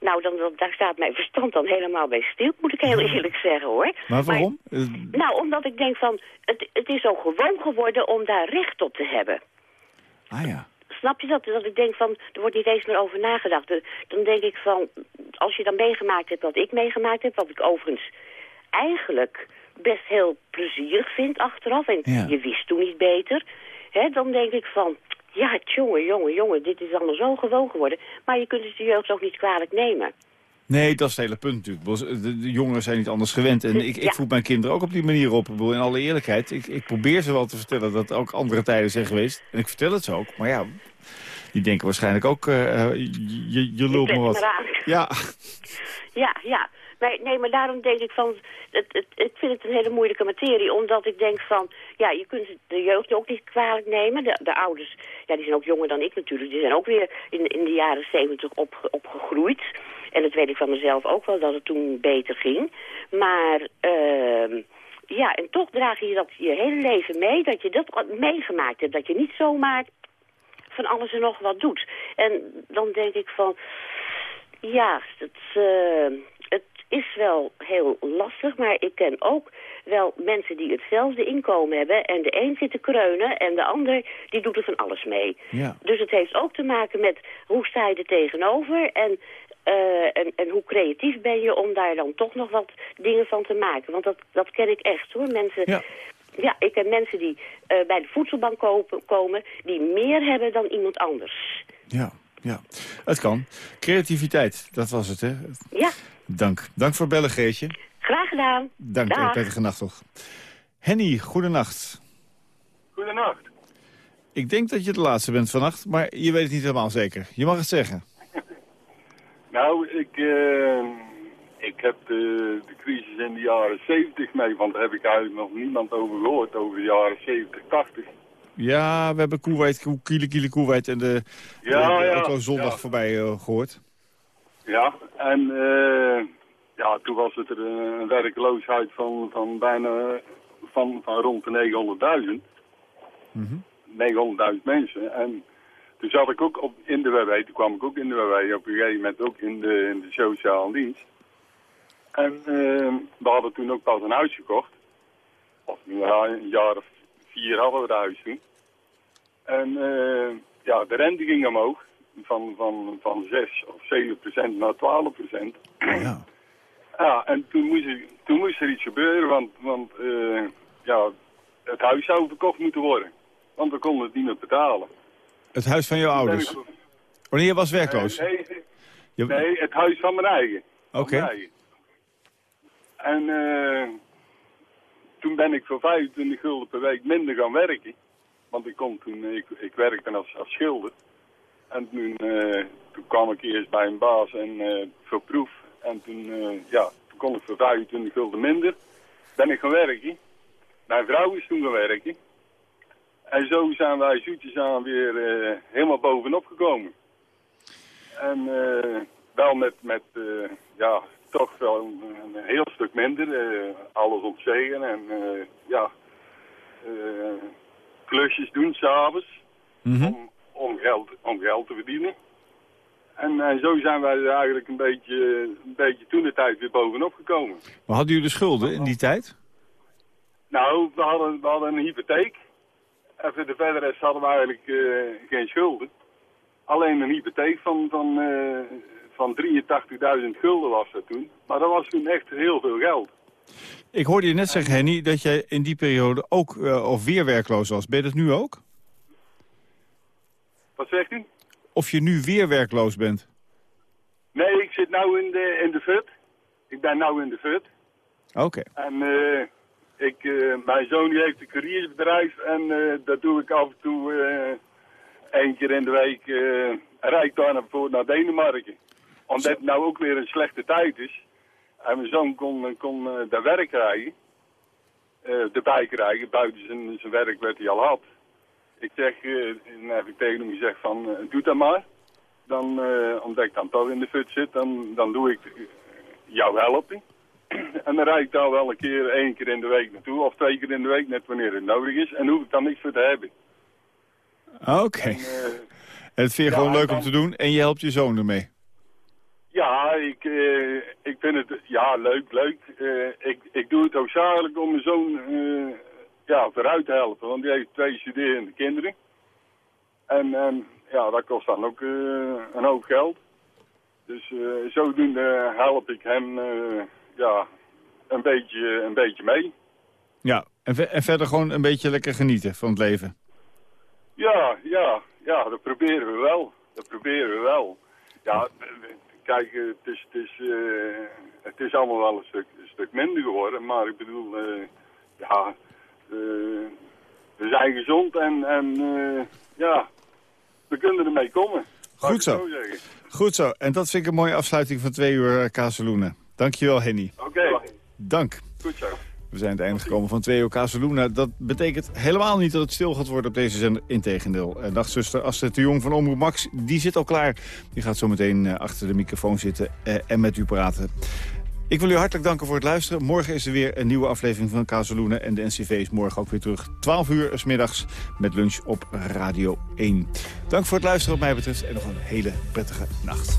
Nou, dan, dan, daar staat mijn verstand dan helemaal bij stil, moet ik heel eerlijk zeggen hoor. Maar waarom? Eh, Nou, omdat ik denk van, het, het is zo gewoon geworden om daar recht op te hebben. Ah ja. Snap je dat? Dat ik denk van, er wordt niet eens meer over nagedacht. Dan denk ik van, als je dan meegemaakt hebt wat ik meegemaakt heb... wat ik overigens eigenlijk best heel plezierig vind achteraf... en Ja. je wist toen niet beter... Hè, dan denk ik van, ja, jongen, jongen, jongen... dit is allemaal zo gewoon geworden. Maar je kunt het de jeugd ook niet kwalijk nemen. Nee, dat is het hele punt natuurlijk. De, jongeren zijn niet anders gewend. En ik, ik Ja. voed mijn kinderen ook op die manier op. In alle eerlijkheid, ik, ik probeer ze wel te vertellen dat er ook andere tijden zijn geweest. En ik vertel het ze ook. Maar ja, die denken waarschijnlijk ook, eh, je, je Ik me wat. Ja, Ja, ja. Maar, nee, maar daarom denk ik van... Het, het, ik vind het een hele moeilijke materie, omdat ik denk van... Ja, je kunt de jeugd ook niet kwalijk nemen. De, de ouders, ja, die zijn ook jonger dan ik natuurlijk. Die zijn ook weer in, in de jaren zeventig opge, opgegroeid. En dat weet ik van mezelf ook wel, dat het toen beter ging. Maar... ehm ja, en toch draag je dat je hele leven mee, dat je dat meegemaakt hebt. Dat je niet zomaar van alles en nog wat doet. En dan denk ik van... Ja, het, eh, het is wel heel lastig, maar ik ken ook wel mensen die hetzelfde inkomen hebben. En de een zit te kreunen en de ander die doet er van alles mee. ja. Dus het heeft ook te maken met hoe sta je er tegenover en, eh, en, en hoe creatief ben je om daar dan toch nog wat dingen van te maken. Want dat, dat ken ik echt hoor. Mensen, Ja. ja, ik ken mensen die eh, bij de voedselbank kopen, komen die meer hebben dan iemand anders. Ja, ja. Het kan. Creativiteit, dat was het, hè? Ja, Dank. Dank voor bellen, Greetje. graag gedaan. Dank, Dag. en prettige nacht toch. Henny, goedenacht. Goedenacht. Ik denk dat je de laatste bent vannacht, maar je weet het niet helemaal zeker. Je mag het zeggen. Nou, ik, eh, ik heb de, de crisis in de jaren 70 mee, want daar heb ik eigenlijk nog niemand over gehoord, over de jaren 70, 80. Ja, we hebben Koeweit, Koe- Kiele Kiele Koeweit en de, Ja, de, de ja, Auto-zondag ja. voorbij eh, gehoord. Ja, en eh, ja, toen was het er een, een werkloosheid van, van bijna van, van rond de 900.000. 900.000 mensen. En toen zat ik ook op, in de WW, toen kwam ik ook in de WW, op een gegeven moment ook in de, in de sociale dienst. En eh, we hadden toen ook pas een huis gekocht. Of ja, een jaar of vier hadden we het huis toen. En eh, ja, de rente ging omhoog. Van, van, van 6 of 7 procent naar 12 procent. Ja. Ja, en toen moest, er, toen moest er iets gebeuren, want, want eh, ja, het huis zou verkocht moeten worden. Want we konden het niet meer betalen. Het huis van jouw ouders. Wanneer je was werkloos? Nee, nee, het huis van mijn eigen. Oké. En eh, toen ben ik voor 25 gulden per week minder gaan werken. Want ik, kon toen, ik, ik werkte als, als schilder. En toen, eh, toen kwam ik eerst bij een baas en eh, voor proef. En toen, eh, ja, toen kon ik voor 25 gulden minder. Ben ik gaan werken. Mijn vrouw is toen gaan werken. En zo zijn wij zoetjes aan weer helemaal bovenop gekomen. En wel met, met ja, toch wel een, een heel stuk minder. alles op zegen en ja, klusjes doen s'avonds om, geld, om geld te verdienen. En, en zo zijn wij er eigenlijk een beetje, een beetje toen de tijd weer bovenop gekomen. Maar hadden jullie schulden in die tijd? Nou, we hadden, we hadden een hypotheek. En voor de verder rest hadden we eigenlijk eh, geen schulden. Alleen een hypotheek van, van, eh, van 83.000 gulden was dat toen. Maar dat was toen echt heel veel geld. Ik hoorde je net zeggen, Henny, dat jij in die periode ook eh, of weer werkloos was. Ben je dat nu ook? Wat zegt u? Of je nu weer werkloos bent? Nee, ik zit nou in de, in de FUT. Ik ben nou in de FUT. Oké. En eh, ik, eh, mijn zoon die heeft een couriersbedrijf en eh, dat doe ik af en toe één keer in de week rijd daar naar, voor- naar Denemarken. Omdat het nou ook weer een slechte tijd is. En mijn zoon kon, kon daar werk krijgen. eh erbij krijgen. Buiten zijn, zijn werk werd hij al had. Ik zeg, eh, en heb ik tegen hem gezegd van, eh, doe dat maar. Dan, eh, omdat ik dan toch in de fut zit, dan, dan doe ik jou helpen. En dan rijd ik daar wel een keer, één keer in de week naartoe. Of twee keer in de week, net wanneer het nodig is. En hoef ik dan niks voor te hebben. Oké. Het vind je Ja, gewoon leuk dan- om te doen en je helpt je zoon ermee. Ja, ik, eh, ik vind het ja, leuk, leuk. Eh, ik, ik doe het hoofdzakelijk om mijn zoon eh, ja, vooruit te helpen. Want die heeft twee studerende kinderen. En, en ja, dat kost dan ook eh, een hoop geld. Dus eh, zodoende help ik hem eh, ja, een, beetje, een beetje mee. Ja, en, en verder gewoon een beetje lekker genieten van het leven. Ja, ja, ja, dat proberen we wel. Dat proberen we wel. Ja, kijk, het is, het is, het is allemaal wel een stuk, een stuk minder geworden. Maar ik bedoel, ja, we zijn gezond en, en eh, ja, we kunnen ermee komen. Goed zo. Goed zo. En dat vind ik een mooie afsluiting van twee uur Kazeloenen. Dankjewel, Henny. Oké, Dank. goed zo. We zijn aan het einde gekomen van twee uur Kazeluna. Dat betekent helemaal niet dat het stil gaat worden op deze zender. Integendeel. Dagzuster Astrid de Jong van Omroep Max, die zit al klaar. Die gaat zo meteen achter de microfoon zitten en met u praten. Ik wil u hartelijk danken voor het luisteren. Morgen is er weer een nieuwe aflevering van Kazeluna. En de NCV is morgen ook weer terug. 12 uur s middags met lunch op Radio 1. Dank voor het luisteren wat mij betreft. En nog een hele prettige nacht.